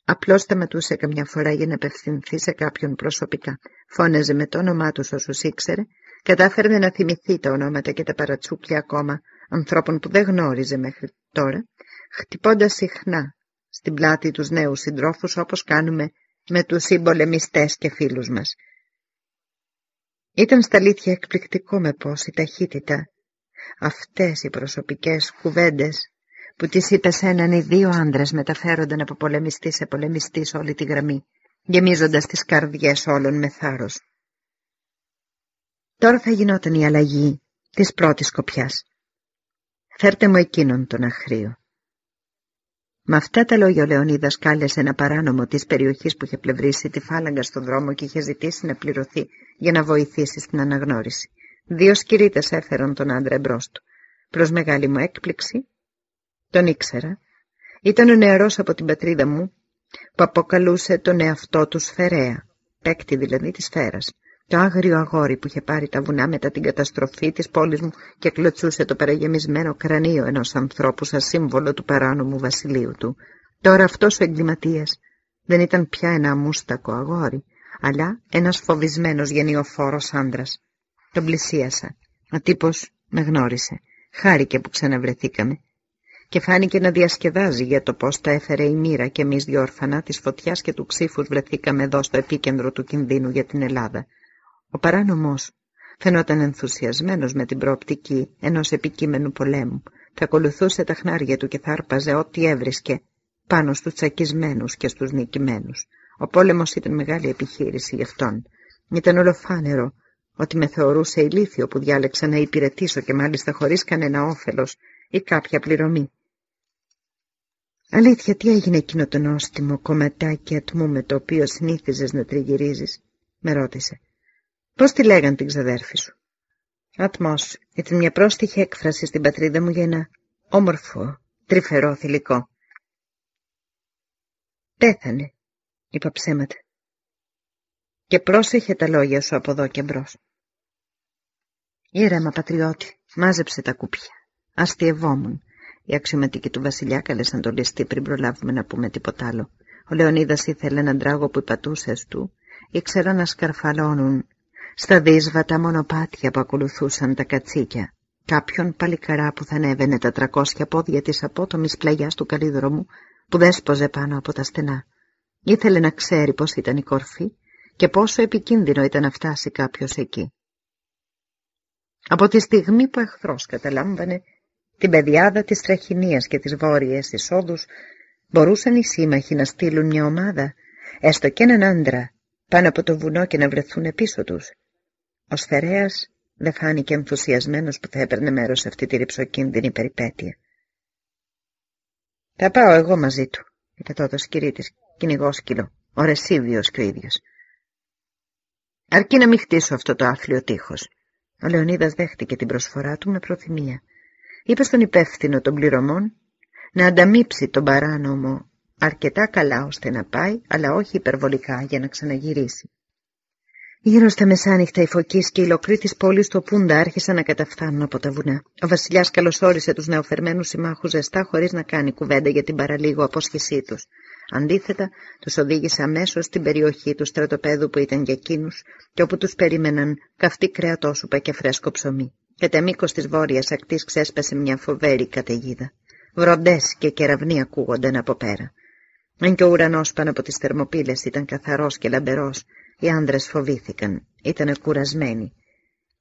Απλώς σταματούσε καμιά φορά για να απευθυνθεί σε κάποιον προσωπικά. Φώναζε με το όνομά τους όσους ήξερε, κατάφερε να θυμηθεί τα ονόματα και τα παρατσούκλια ακόμα ανθρώπων που δεν γνώριζε μέχρι τώρα, χτυπώντας συχνά στην πλάτη τους νέους συντρόφους όπως κάνουμε με τους συμπολεμιστές και φίλους μας. Ήταν στα αλήθεια εκπληκτικό με πώς η ταχύτητα, αυτές οι προσωπικές κουβέντες που τις είπε σε έναν ή δύο άντρες μεταφέρονταν από πολεμιστή σε πολεμιστή σε όλη τη γραμμή, γεμίζοντας τις καρδιές όλων με θάρρος. Τώρα θα γινόταν η αλλαγή της πρώτης σκοπιάς. Φέρτε μου εκείνον τον αχρίο. Με αυτά τα λόγια ο Λεωνίδας κάλεσε ένα παράνομο της περιοχής που είχε πλευρίσει τη φάλαγγα στον δρόμο και είχε ζητήσει να πληρωθεί για να βοηθήσει στην αναγνώριση. Δύο σκυρίτες έφεραν τον άντρα εμπρός του. Προς μεγάλη μου έκπληξη, τον ήξερα. Ήταν ο νεαρός από την πατρίδα μου που αποκαλούσε τον εαυτό του Σφαιρέα, παίκτη δηλαδή της σφαίρας το άγριο αγόρι που είχε πάρει τα βουνά μετά την καταστροφή της πόλης μου και κλωτσούσε το παραγεμισμένο κρανίο ενός ανθρώπου σαν σύμβολο του παράνομου βασιλείου του. Τώρα αυτός ο εγκληματίας δεν ήταν πια ένα αμούστακο αγόρι, αλλά ένας φοβισμένος γενιοφόρος άντρας. Τον πλησίασα. Ο τύπος με γνώρισε. Χάρηκε που ξαναβρεθήκαμε και φάνηκε να διασκεδάζει για το πώς τα έφερε η μοίρα και εμείς δυο ορφανά της φωτιάς και του ξύφους βρεθήκαμε εδώ στο επίκεντρο του κινδύνου για την Ελλάδα. Ο παράνομος φαινόταν ενθουσιασμένος με την προοπτική ενός επικείμενου πολέμου. Θα ακολουθούσε τα χνάρια του και θα άρπαζε ό,τι έβρισκε πάνω στους τσακισμένους και στους νικημένους. Ο πόλεμος ήταν μεγάλη επιχείρηση γι' αυτόν. Ήταν ολοφάνερο ότι με θεωρούσε ηλίθιο που διάλεξα να υπηρετήσω και μάλιστα χωρίς κανένα όφελος ή κάποια πληρωμή. Αλήθεια, τι έγινε εκείνο το νόστιμο κομματάκι ατμού με το οποίο συνήθιζες να τριγυρίζεις, με ρώτησε. Πώς τη λέγαν την ξαδέρφη σου; Ατμός ήταν μια πρόστιχη έκφραση στην πατρίδα μου για ένα όμορφο, τρυφερό θηλυκό. Πέθανε, είπα ψέματα. Και πρόσεχε τα λόγια σου από εδώ και μπρος. Ήρεμα, πατριώτη, μάζεψε τα κουπιά. Αστειευόμουν. Οι αξιωματικοί του βασιλιά κάλεσαν το ληστή πριν προλάβουμε να πούμε τίποτα άλλο. Ο Λεωνίδας ήθελε έναν τράγο που οι πατούσες του ήξεραν να σκαρφαλώνουν στα δύσβατα μονοπάτια που ακολουθούσαν τα κατσίκια. Κάποιον παλικαρά που θα ανέβαινε τα τρακόσια πόδια της απότομης πλαγιάς του καλύδρομου που δέσποζε πάνω από τα στενά. Ήθελε να ξέρει πώς ήταν η κορφή και πόσο επικίνδυνο ήταν να φτάσει κάποιος εκεί. Από τη στιγμή που εχθρός καταλάμβανε την πεδιάδα της τραχυνίας και της βόρειες εισόδους, μπορούσαν οι σύμμαχοι να στείλουν μια ομάδα, έστω και έναν άντρα, πάνω από το βουνό και να βρεθούν πίσω τους. Ο Σφαιρέας δεν φάνηκε ενθουσιασμένος που θα έπαιρνε μέρος σε αυτή τη ρηψοκίνδυνη περιπέτεια. «Θα πάω εγώ μαζί του», είπε τότε ο σκυρίτης, κυνηγόσκυλο, ο Ρεσίβιος και ο ίδιος. Αρκεί να μην χτίσω αυτό το άθλιο τείχος. Ο Λεωνίδας δέχτηκε την προσφορά του με προθυμία. Είπε στον υπεύθυνο των πληρωμών να ανταμείψει τον παράνομο αρκετά καλά ώστε να πάει, αλλά όχι υπερβολικά για να ξαναγυρίσει. Γύρω στα μεσάνυχτα οι φωκείς και οι λοκροί της πόλης του Πούντα άρχισαν να καταφθάνουν από τα βουνά. Ο Βασιλιάς καλωσόρισε τους νεοφερμένους συμμάχους ζεστά χωρίς να κάνει κουβέντα για την παραλίγο απόσχεσή τους. Αντίθετα, τους οδήγησε αμέσως στην περιοχή του στρατοπέδου που ήταν για εκείνους και όπου τους περίμεναν καυτή κρεατόσουπα και φρέσκο ψωμί. Κατά μήκος της βόρειας ακτής ξέσπασε μια φοβέρη καταιγίδα. Βροντές και κεραυνοί ακούγονταν από πέρα. Αν και ο ουρανός πάνω από τις θερμοπύλες ήταν καθαρός και λαμπερός, οι άνδρες φοβήθηκαν. Ήτανε κουρασμένοι.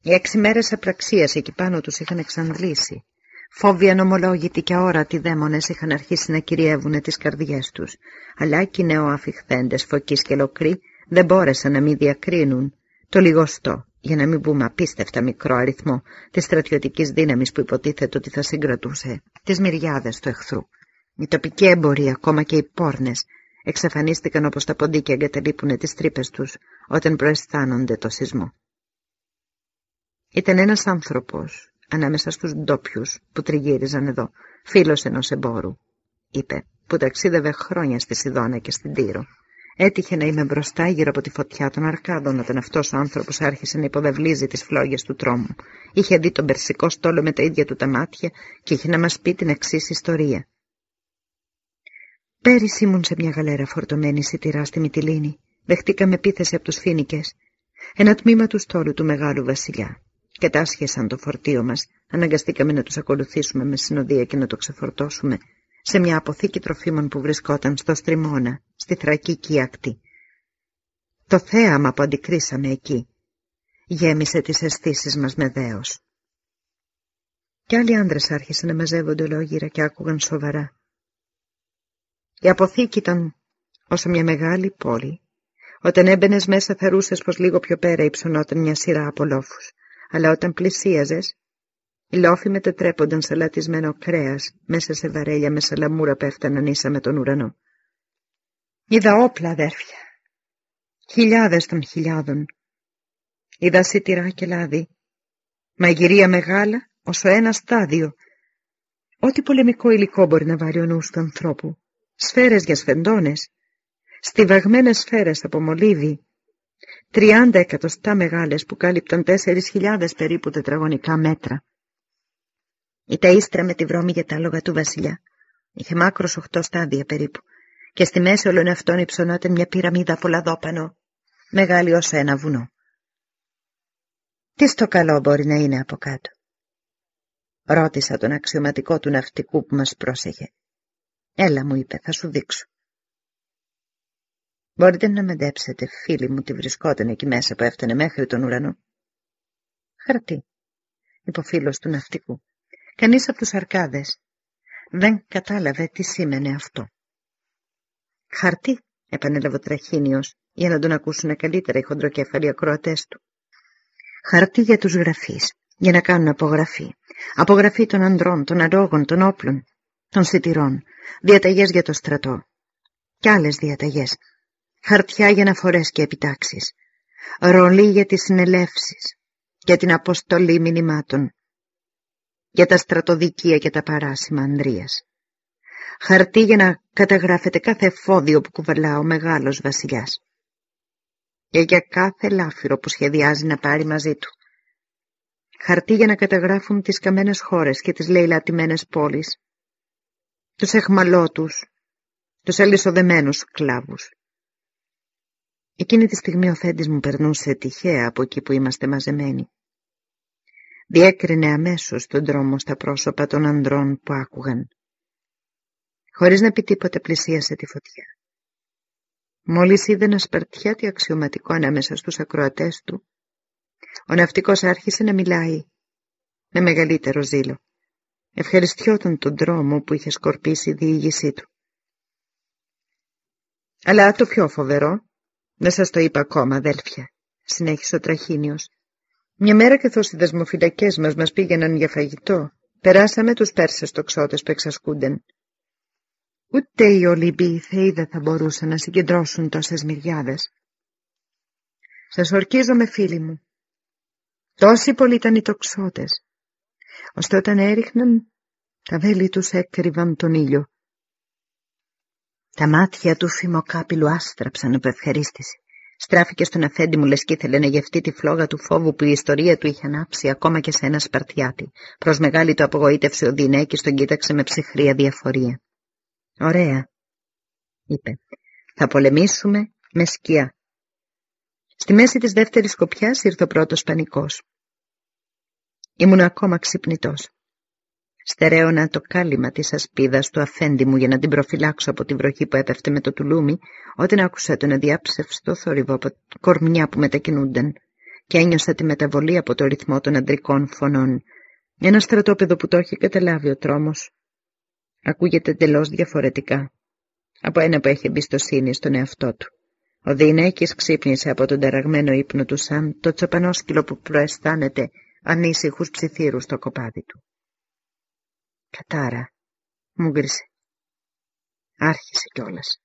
Οι έξι μέρες απραξίας εκεί πάνω τους είχαν εξαντλήσει. Φόβοι ανομολόγητοι και αόρατοι δαίμονες είχαν αρχίσει να κυριεύουν τις καρδιές τους. Αλλά και οι νεοαφιχθέντες φωκείς και λοκροί δεν μπόρεσαν να μην διακρίνουν το λιγοστό, για να μην πούμε απίστευτα μικρό αριθμό της στρατιωτικής δύναμης που υποτίθεται ότι θα συγκρατούσε τις μυριάδες του εχθρού. Η τοπική εμπορία, ακόμα και οι πόρνες, εξαφανίστηκαν όπως τα ποντίκια εγκαταλείπουν τις τρύπες τους όταν προαισθάνονται το σεισμό. Ήταν ένας άνθρωπος ανάμεσα στους ντόπιους που τριγύριζαν εδώ, φίλος ενός εμπόρου, είπε, που ταξίδευε χρόνια στη Σιδώνα και στην Τύρο. Έτυχε να είμαι μπροστά γύρω από τη φωτιά των αρκάδων όταν αυτός ο άνθρωπος άρχισε να υποδευλίζει τις φλόγες του τρόμου. Είχε δει τον περσικό στόλο με τα ίδια του τα μάτια και είχε να μας πει την εξής ιστορία. Πέρυσι ήμουν σε μια γαλέρα φορτωμένη σιτηρά στη Μυτιλίνη. Δεχτήκαμε επίθεση από τους Φίνικες. Ένα τμήμα του στόλου του Μεγάλου Βασιλιά. Κατάσχεσαν το φορτίο μας. Αναγκαστήκαμε να τους ακολουθήσουμε με συνοδεία και να το ξεφορτώσουμε σε μια αποθήκη τροφίμων που βρισκόταν στο Στριμώνα, στη Θρακική ακτή. Το θέαμα που αντικρίσαμε εκεί γέμισε τις αισθήσεις μας με δέος. Κι άλλοι άντρες άρχισαν να μαζεύονται ολόγυρα και άκουγαν σοβαρά. Η αποθήκη ήταν όσο μια μεγάλη πόλη. Όταν έμπαινες μέσα θερούσες πως λίγο πιο πέρα υψωνόταν μια σειρά από λόφους. Αλλά όταν πλησίαζες, οι λόφοι μετατρέπονταν σε λατισμένο κρέας μέσα σε βαρέλια με σαλαμούρα που έφταναν ίσα με τον ουρανό. Είδα όπλα, αδέρφια. Χιλιάδες των χιλιάδων. Είδα σιτηρά και λάδι. Μαγειρία μεγάλα, όσο ένα στάδιο. Ό,τι πολεμικό υλικό μπορεί να βάλει ο νους του ανθρώπου σφαίρες για σφεντώνες, στιβαγμένες σφαίρες από μολύβι, τριάντα εκατοστά μεγάλες που κάλυπταν τέσσερις χιλιάδες περίπου τετραγωνικά μέτρα. Η ταΐστρα με τη βρώμη για τα άλογα του βασιλιά. Είχε μάκρος οχτώ στάδια περίπου και στη μέση όλων αυτών υψωνόταν μια πυραμίδα δόπανο, μεγάλη ως ένα βουνό. Τι στο καλό μπορεί να είναι από κάτω. Ρώτησα τον αξιωματικό του ναυτικού που μας πρόσεχε. Έλα μου είπε, θα σου δείξω. Μπορείτε να μεντέψετε, φίλοι μου, τι βρισκόταν εκεί μέσα που έφτανε μέχρι τον ουρανό. Χαρτί, είπε ο φίλος του ναυτικού. Κανείς από τους αρκάδες δεν κατάλαβε τι σήμαινε αυτό. Χαρτί, επανέλαβε ο τραχίνιος, για να τον ακούσουν καλύτερα οι χοντροκέφαλοι ακροατές του. Χαρτί για τους γραφείς, για να κάνουν απογραφή. Απογραφή των ανδρών, των αλόγων, των όπλων, των σιτηρών, διαταγές για το στρατό. Και άλλες διαταγές, χαρτιά για αναφορές και επιτάξεις, ρολί για τις συνελεύσεις, για την αποστολή μηνυμάτων, για τα στρατοδικεία και τα παράσημα Ανδρείας. Χαρτί για να καταγράφεται κάθε εφόδιο που κουβαλά ο μεγάλος βασιλιάς. Και για κάθε λάφυρο που σχεδιάζει να πάρει μαζί του. Χαρτί για να καταγράφουν τις καμένες χώρες και τις λαιλατημένες πόλεις τους εχμαλώτους, τους αλυσοδεμένους κλάβους. Εκείνη τη στιγμή ο Φέντης μου περνούσε τυχαία από εκεί που είμαστε μαζεμένοι. Διέκρινε αμέσως τον δρόμο στα πρόσωπα των ανδρών που άκουγαν. Χωρίς να πει τίποτα πλησίασε τη φωτιά. Μόλις είδε ένα σπαρτιάτι αξιωματικό ανάμεσα στους ακροατές του, ο ναυτικός άρχισε να μιλάει με μεγαλύτερο ζήλο. Ευχαριστιόταν τον δρόμο που είχε σκορπίσει η διήγησή του. Αλλά το πιο φοβερό, δεν σας το είπα ακόμα αδέλφια, συνέχισε ο Τραχίνιος. Μια μέρα καθώς οι δεσμοφυλακές μας μας πήγαιναν για φαγητό, περάσαμε τους Πέρσες τοξότες που εξασκούνταν. Ούτε οι Ολυμποί θεοί δεν θα μπορούσαν να συγκεντρώσουν τόσες μυριάδες. Σας ορκίζομαι φίλοι μου. Τόσοι πολλοί ήταν οι τοξότες, ώστε όταν έριχναν τα βέλη τους έκρυβαν τον ήλιο. Τα μάτια τους φημοκάπηλου άστραψαν από ευχαρίστηση. Στράφηκε στον αφέντη μου λες και ήθελε να γευτεί τη φλόγα του φόβου που η ιστορία του είχε ανάψει ακόμα και σε ένα Σπαρτιάτη. Προς μεγάλη του απογοήτευση ο Δινέκης τον κοίταξε με ψυχρή αδιαφορία. «Ωραία», είπε. «Θα πολεμήσουμε με σκιά». Στη μέση της δεύτερης σκοπιάς ήρθε ο πρώτος πανικός. Ήμουν ακόμα ξυπνητός. Στερέωνα το κάλυμα της ασπίδας του αφέντη μου για να την προφυλάξω από τη βροχή που έπεφτε με το τουλούμι, όταν άκουσα τον αδιάψευστο θόρυβο από κορμιά που μετακινούνταν και ένιωσα τη μεταβολή από το ρυθμό των αντρικών φωνών. Ένα στρατόπεδο που το έχει καταλάβει ο τρόμος. Ακούγεται εντελώς διαφορετικά από ένα που έχει εμπιστοσύνη στον εαυτό του. Ο Δινέκης ξύπνησε από τον ταραγμένο ύπνο του σαν το τσοπανόσκυλο που προαισθάνεται ανήσυχους ψιθύρους στο κοπάδι του. Κατάρα, μου γκρίσε. Άρχισε κιόλας.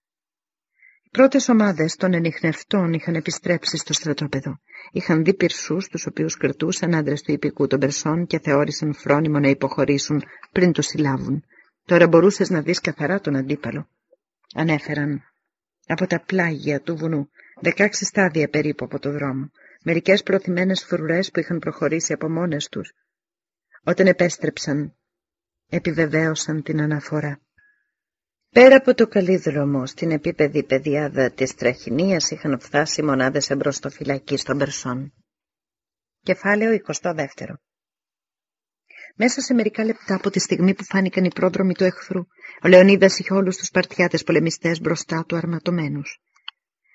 Οι πρώτες ομάδες των ενιχνευτών είχαν επιστρέψει στο στρατόπεδο. Είχαν δει πυρσούς τους οποίους κρατούσαν άντρες του υπηκού των Περσών και θεώρησαν φρόνιμο να υποχωρήσουν πριν το συλλάβουν. Τώρα μπορούσες να δεις καθαρά τον αντίπαλο. Ανέφεραν από τα πλάγια του βουνού, δεκάξι στάδια περίπου από το δρόμο, μερικές προθυμένες φρουρές που είχαν προχωρήσει από μόνες τους. Όταν επέστρεψαν, επιβεβαίωσαν την αναφορά. Πέρα από το καλή δρόμο, στην επίπεδη πεδιάδα της τραχυνίας είχαν φτάσει μονάδες εμπροστοφυλακή των Περσών. Κεφάλαιο 22 Μέσα σε μερικά λεπτά από τη στιγμή που φάνηκαν οι πρόδρομοι του εχθρού, ο Λεωνίδας είχε όλους τους παρτιάτες πολεμιστές μπροστά του αρματωμένους.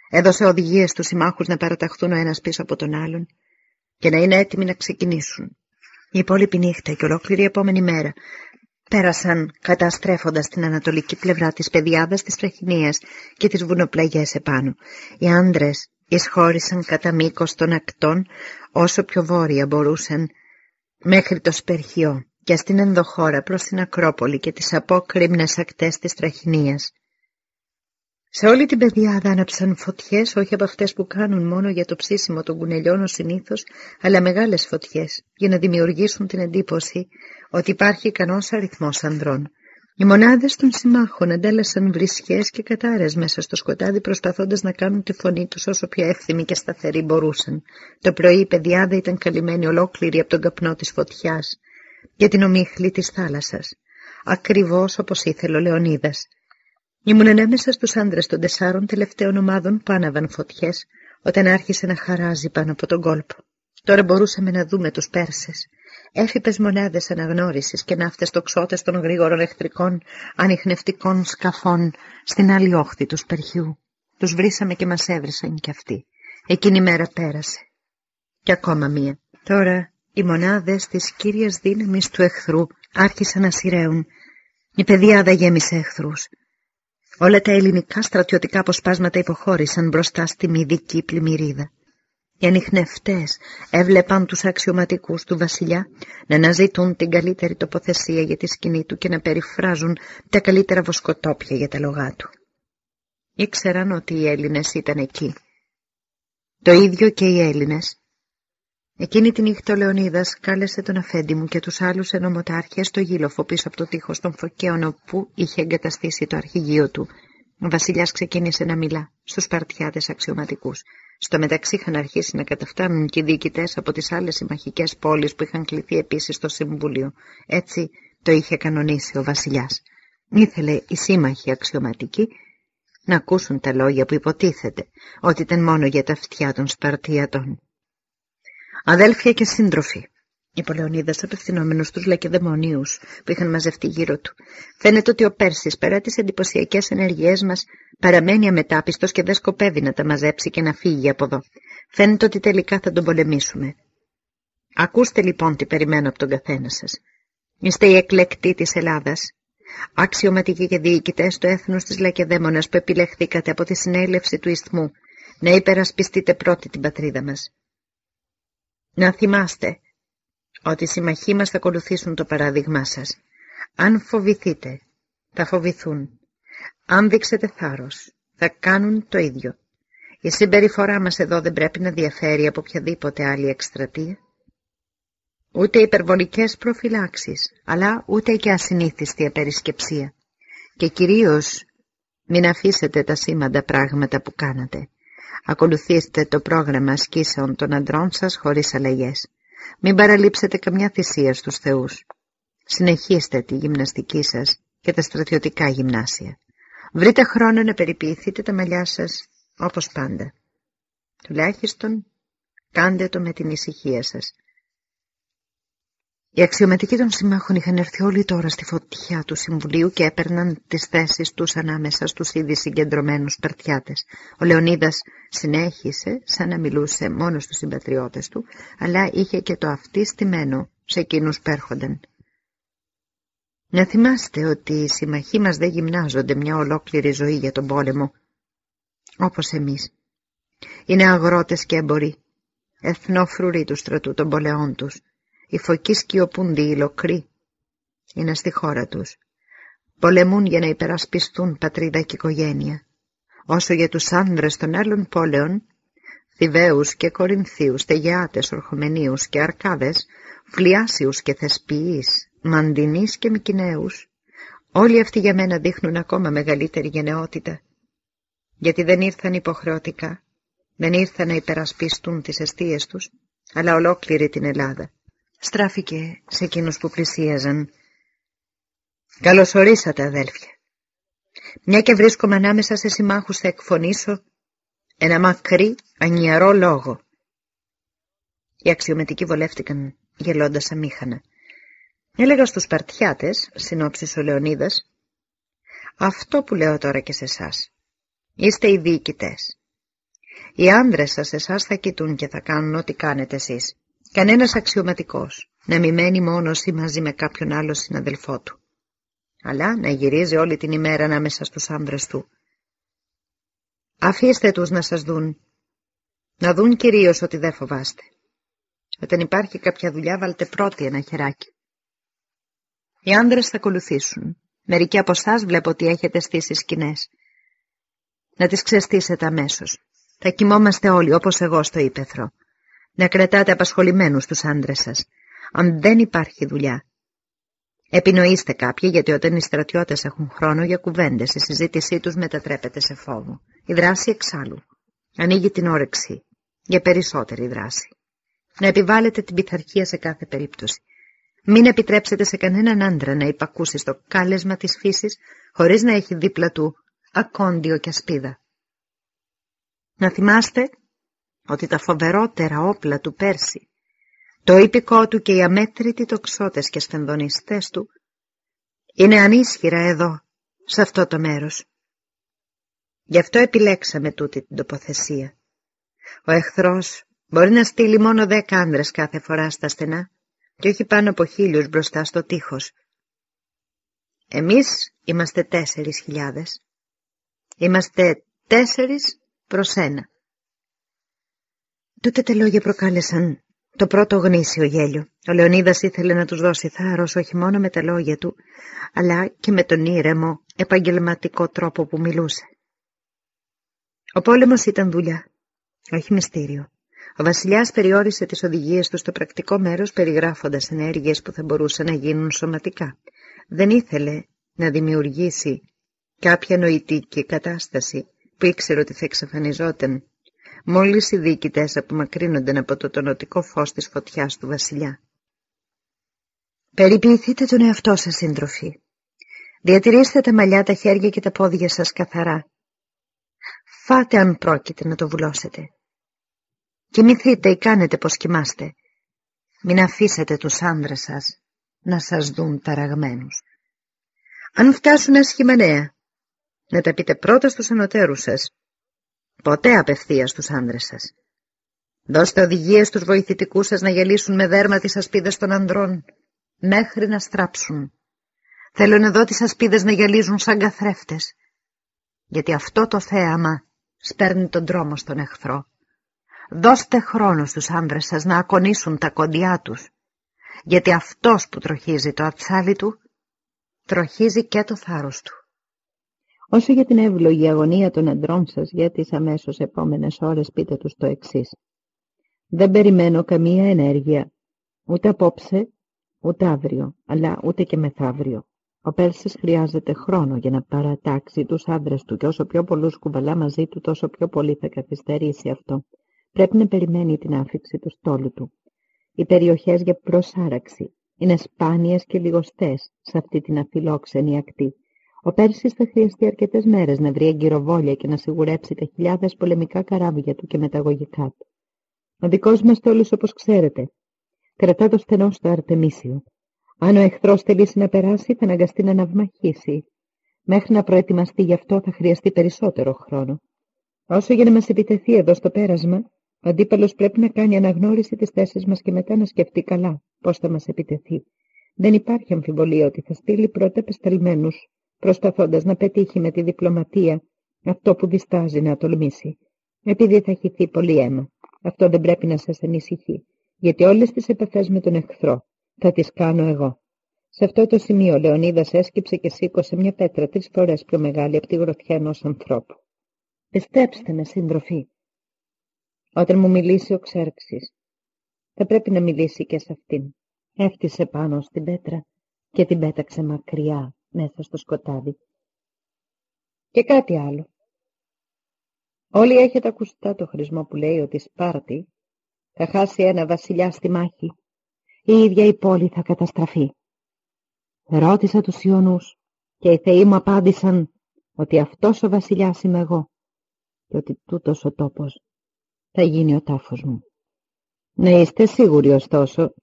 Έδωσε οδηγίες στους συμμάχους να παραταχθούν ο ένας πίσω από τον άλλον και να είναι έτοιμοι να ξεκινήσουν. Η υπόλοιπη νύχτα και ολόκληρη επόμενη μέρα πέρασαν καταστρέφοντας την ανατολική πλευρά της πεδιάδας της Τραχηνίας και τις βουνοπλαγιές επάνω. Οι άντρες εισχώρησαν κατά μήκος των ακτών όσο πιο βόρεια μπορούσαν μέχρι το Σπερχιό και στην ενδοχώρα προς την Ακρόπολη και τις απόκριμνες ακτές της Τραχηνίας. Σε όλη την πεδιάδα άναψαν φωτιές, όχι από αυτές που κάνουν μόνο για το ψήσιμο των κουνελιών ο συνήθως, αλλά μεγάλες φωτιές, για να δημιουργήσουν την εντύπωση ότι υπάρχει ικανός αριθμός ανδρών. Οι μονάδες των συμμάχων αντέλεσαν βρισχές και κατάρες μέσα στο σκοτάδι προσπαθώντας να κάνουν τη φωνή τους όσο πιο εύθυμη και σταθερή μπορούσαν. Το πρωί η πεδιάδα ήταν καλυμμένη ολόκληρη από τον καπνό της φωτιάς και την ομίχλη της θάλασσας. Ακριβώς όπως ήθελε ο Λεωνίδας. Ήμουν ανάμεσα στους άντρες των τεσσάρων τελευταίων ομάδων που άναβαν φωτιές όταν άρχισε να χαράζει πάνω από τον κόλπο. Τώρα μπορούσαμε να δούμε τους Πέρσες. Έφυπες μονάδες αναγνώρισης και ναύτες τοξότες των γρήγορων εχθρικών ανιχνευτικών σκαφών στην άλλη όχθη του Σπερχιού. Τους βρήσαμε και μας έβρισαν κι αυτοί. Εκείνη η μέρα πέρασε. Και ακόμα μία. Τώρα οι μονάδες της κύριας δύναμης του εχθρού άρχισαν να σειραίουν. Η παιδεία γέμισε εχθρούς. Όλα τα ελληνικά στρατιωτικά αποσπάσματα υποχώρησαν μπροστά στη μυδική πλημμυρίδα. Οι ανιχνευτές έβλεπαν τους αξιωματικούς του βασιλιά να αναζητούν την καλύτερη τοποθεσία για τη σκηνή του και να περιφράζουν τα καλύτερα βοσκοτόπια για τα λογά του. Ήξεραν ότι οι Έλληνες ήταν εκεί. Το ίδιο και οι Έλληνες. Εκείνη τη νύχτα ο Λεωνίδας κάλεσε τον αφέντη μου και τους άλλους ενωμοτάρχες στο γύλοφο πίσω από το τείχος των φωκαίων όπου είχε εγκαταστήσει το αρχηγείο του. Ο βασιλιάς ξεκίνησε να μιλά στους Σπαρτιάτες αξιωματικούς. Στο μεταξύ είχαν αρχίσει να καταφτάνουν και οι διοικητές από τις άλλες συμμαχικές πόλεις που είχαν κληθεί επίσης στο Συμβούλιο. Έτσι το είχε κανονίσει ο βασιλιάς. Ήθελε οι σύμμαχοι αξιωματικοί να ακούσουν τα λόγια που υποτίθεται ότι ήταν μόνο για τα αυτιά των Σπαρτιατών. Αδέλφια και σύντροφοι, είπε ο Λεωνίδα απευθυνόμενος στου λακεδαιμονίου που είχαν μαζευτεί γύρω του. Φαίνεται ότι ο Πέρσης, πέρα τις εντυπωσιακές ενεργειέ μας, παραμένει αμετάπιστος και δεν σκοπεύει να τα μαζέψει και να φύγει από εδώ. Φαίνεται ότι τελικά θα τον πολεμήσουμε. Ακούστε λοιπόν τι περιμένω από τον καθένα σας. Είστε οι εκλεκτοί της Ελλάδας, αξιωματικοί και διοικητές του έθνου της Λακεδαίμονα που επιλεχθήκατε από τη συνέλευση του Ισθμού, να υπερασπιστείτε πρώτη την πατρίδα μας. Να θυμάστε ότι οι συμμαχοί μας θα ακολουθήσουν το παράδειγμά σας. Αν φοβηθείτε, θα φοβηθούν. Αν δείξετε θάρρος, θα κάνουν το ίδιο. Η συμπεριφορά μας εδώ δεν πρέπει να διαφέρει από οποιαδήποτε άλλη εκστρατεία. Ούτε υπερβολικές προφυλάξεις, αλλά ούτε και ασυνήθιστη απερισκεψία. Και κυρίως μην αφήσετε τα σήμαντα πράγματα που κάνατε. Ακολουθήστε το πρόγραμμα ασκήσεων των αντρών σας χωρίς αλλαγές. Μην παραλείψετε καμιά θυσία στους θεούς. Συνεχίστε τη γυμναστική σας και τα στρατιωτικά γυμνάσια. Βρείτε χρόνο να περιποιηθείτε τα μαλλιά σας όπως πάντα. Τουλάχιστον κάντε το με την ησυχία σας. Οι αξιωματικοί των συμμάχων είχαν έρθει όλοι τώρα στη φωτιά του Συμβουλίου και έπαιρναν τις θέσεις τους ανάμεσα στους ήδη συγκεντρωμένους παρτιάτες. Ο Λεωνίδας συνέχισε σαν να μιλούσε μόνο στους συμπατριώτες του, αλλά είχε και το αυτή στημένο σε εκείνους που έρχονταν. Να θυμάστε ότι οι συμμαχοί μας δεν γυμνάζονται μια ολόκληρη ζωή για τον πόλεμο, όπως εμείς. Είναι αγρότες και έμποροι, εθνόφρουροι του στρατού των πολεών τους. Οι φωκοί σκιοπούνται οι λοκροί. Είναι στη χώρα τους. Πολεμούν για να υπερασπιστούν πατρίδα και οικογένεια. Όσο για τους άνδρες των άλλων πόλεων, Θηβαίους και Κορινθίους, Τεγεάτες, Ορχομενίους και Αρκάδες, Φλιάσιους και Θεσποιείς, Μαντινείς και Μικυναίους, όλοι αυτοί για μένα δείχνουν ακόμα μεγαλύτερη γενναιότητα, γιατί δεν ήρθαν υποχρεωτικά, δεν ήρθαν να υπερασπιστούν τις αιστείες τους, αλλά ολόκληρη την Ελλάδα. Στράφηκε σε εκείνους που πλησίαζαν. «Καλωσορίσατε, αδέλφια. Μια και βρίσκομαι ανάμεσα σε συμμάχους θα εκφωνήσω ένα μακρύ, ανιαρό λόγο». Οι αξιωματικοί βολεύτηκαν γελώντας αμήχανα. Έλεγα στους Παρτιάτες, συνόψεις ο Λεωνίδας, αυτό που λέω τώρα και σε εσάς. Είστε οι διοικητές. Οι άνδρες σας εσάς θα κοιτούν και θα κάνουν ό,τι κάνετε εσείς. Κανένας αξιωματικός να μην μένει μόνος ή μαζί με κάποιον άλλο συναδελφό του. Αλλά να γυρίζει όλη την ημέρα ανάμεσα στους άνδρες του. Αφήστε τους να σας δουν. Να δουν κυρίως ότι δεν φοβάστε. Όταν υπάρχει κάποια δουλειά βάλτε πρώτη ένα χεράκι. Οι άνδρες θα ακολουθήσουν. Μερικοί από εσάς βλέπω ότι έχετε στήσει σκηνές. Να τις ξεστήσετε αμέσως. Θα κοιμόμαστε όλοι όπως εγώ στο ύπεθρο. Να κρατάτε απασχολημένους τους άντρες σας. Αν δεν υπάρχει δουλειά. Επινοήστε κάποιοι γιατί όταν οι στρατιώτες έχουν χρόνο για κουβέντες η συζήτησή τους μετατρέπεται σε φόβο. Η δράση εξάλλου. Ανοίγει την όρεξη για περισσότερη δράση. Να επιβάλλετε την πειθαρχία σε κάθε περίπτωση. Μην επιτρέψετε σε κανέναν άντρα να υπακούσει στο κάλεσμα της φύσης χωρίς να έχει δίπλα του ακόντιο και ασπίδα. Να θυμάστε ότι τα φοβερότερα όπλα του Πέρση, το ήπικό του και οι αμέτρητοι τοξότες και σφενδονιστές του, είναι ανίσχυρα εδώ, σε αυτό το μέρος. Γι' αυτό επιλέξαμε τούτη την τοποθεσία. Ο εχθρός μπορεί να στείλει μόνο δέκα άνδρες κάθε φορά στα στενά και όχι πάνω από χίλιους μπροστά στο τείχος. Εμείς είμαστε τέσσερις χιλιάδες. Είμαστε τέσσερις προς ένα. Τούτε τα λόγια προκάλεσαν το πρώτο γνήσιο γέλιο. Ο Λεωνίδας ήθελε να τους δώσει θάρρος όχι μόνο με τα λόγια του, αλλά και με τον ήρεμο, επαγγελματικό τρόπο που μιλούσε. Ο πόλεμος ήταν δουλειά, όχι μυστήριο. Ο βασιλιάς περιόρισε τις οδηγίες του στο πρακτικό μέρος περιγράφοντας ενέργειες που θα μπορούσαν να γίνουν σωματικά. Δεν ήθελε να δημιουργήσει κάποια νοητική κατάσταση που ήξερε ότι θα εξαφανιζόταν μόλις οι διοικητές απομακρύνονταν από το τονωτικό φως της φωτιάς του βασιλιά. Περιποιηθείτε τον εαυτό σας, σύντροφοι. Διατηρήστε τα μαλλιά, τα χέρια και τα πόδια σας καθαρά. Φάτε αν πρόκειται να το βουλώσετε. Κοιμηθείτε ή κάνετε πως κοιμάστε. Μην αφήσετε τους άνδρες σας να σας δουν ταραγμένους. Αν φτάσουν άσχημα νέα, να τα πείτε πρώτα στους ανωτέρους σας Ποτέ απευθείας στους άντρες σας. Δώστε οδηγίες στους βοηθητικούς σας να γελίσουν με δέρμα τις ασπίδες των ανδρών, μέχρι να στράψουν. Θέλω να δω τις ασπίδες να γυαλίζουν σαν καθρέφτες, γιατί αυτό το θέαμα σπέρνει τον τρόμο στον εχθρό. Δώστε χρόνο στους άντρες σας να ακονίσουν τα κοντιά τους, γιατί αυτός που τροχίζει το ατσάλι του, τροχίζει και το θάρρος του. Όσο για την εύλογη αγωνία των αντρών σας για τις αμέσως επόμενες ώρες πείτε τους το εξής. Δεν περιμένω καμία ενέργεια, ούτε απόψε, ούτε αύριο, αλλά ούτε και μεθαύριο. Ο Πέρσης χρειάζεται χρόνο για να παρατάξει τους άντρες του και όσο πιο πολλούς κουβαλά μαζί του τόσο πιο πολύ θα καθυστερήσει αυτό. Πρέπει να περιμένει την άφηξη του στόλου του. Οι περιοχές για προσάραξη είναι σπάνιες και λιγοστές σε αυτή την αφιλόξενη ακτή. Ο Πέρσης θα χρειαστεί αρκετές μέρες να βρει εγκυροβόλια και να σιγουρέψει τα χιλιάδες πολεμικά καράβια του και μεταγωγικά του. Ο δικός μας στόλος, όπως ξέρετε, κρατά το στενό στο Αρτεμίσιο. Αν ο εχθρός θελήσει να περάσει, θα αναγκαστεί να ναυμαχήσει. Μέχρι να προετοιμαστεί γι' αυτό θα χρειαστεί περισσότερο χρόνο. Όσο για να μας επιτεθεί εδώ στο πέρασμα, ο αντίπαλος πρέπει να κάνει αναγνώριση της θέσης μας και μετά να σκεφτεί καλά πώς θα μας επιτεθεί. Δεν υπάρχει αμφιβολία ότι θα στείλει πρώτα επεσταλμένους, προσπαθώντας να πετύχει με τη διπλωματία αυτό που διστάζει να τολμήσει. Επειδή θα χυθεί πολύ αίμα. Αυτό δεν πρέπει να σας ανησυχεί, γιατί όλες τις επαφές με τον εχθρό θα τις κάνω εγώ. Σε αυτό το σημείο ο Λεωνίδας έσκυψε και σήκωσε μια πέτρα τρεις φορές πιο μεγάλη από τη γροθιά ενός ανθρώπου. Πιστέψτε με, σύντροφοι, όταν μου μιλήσει ο Ξέρξης, θα πρέπει να μιλήσει και σε αυτήν. Έφτισε πάνω στην πέτρα και την πέταξε μακριά μέσα στο σκοτάδι. Και κάτι άλλο. Όλοι έχετε ακουστά το χρησμό που λέει ότι Σπάρτη θα χάσει ένα βασιλιά στη μάχη. Η ίδια η πόλη θα καταστραφεί. Ρώτησα τους Ιωνούς και οι θεοί μου απάντησαν ότι αυτός ο βασιλιάς είμαι εγώ και ότι τούτος ο τόπος θα γίνει ο τάφος μου. Να είστε σίγουροι ωστόσο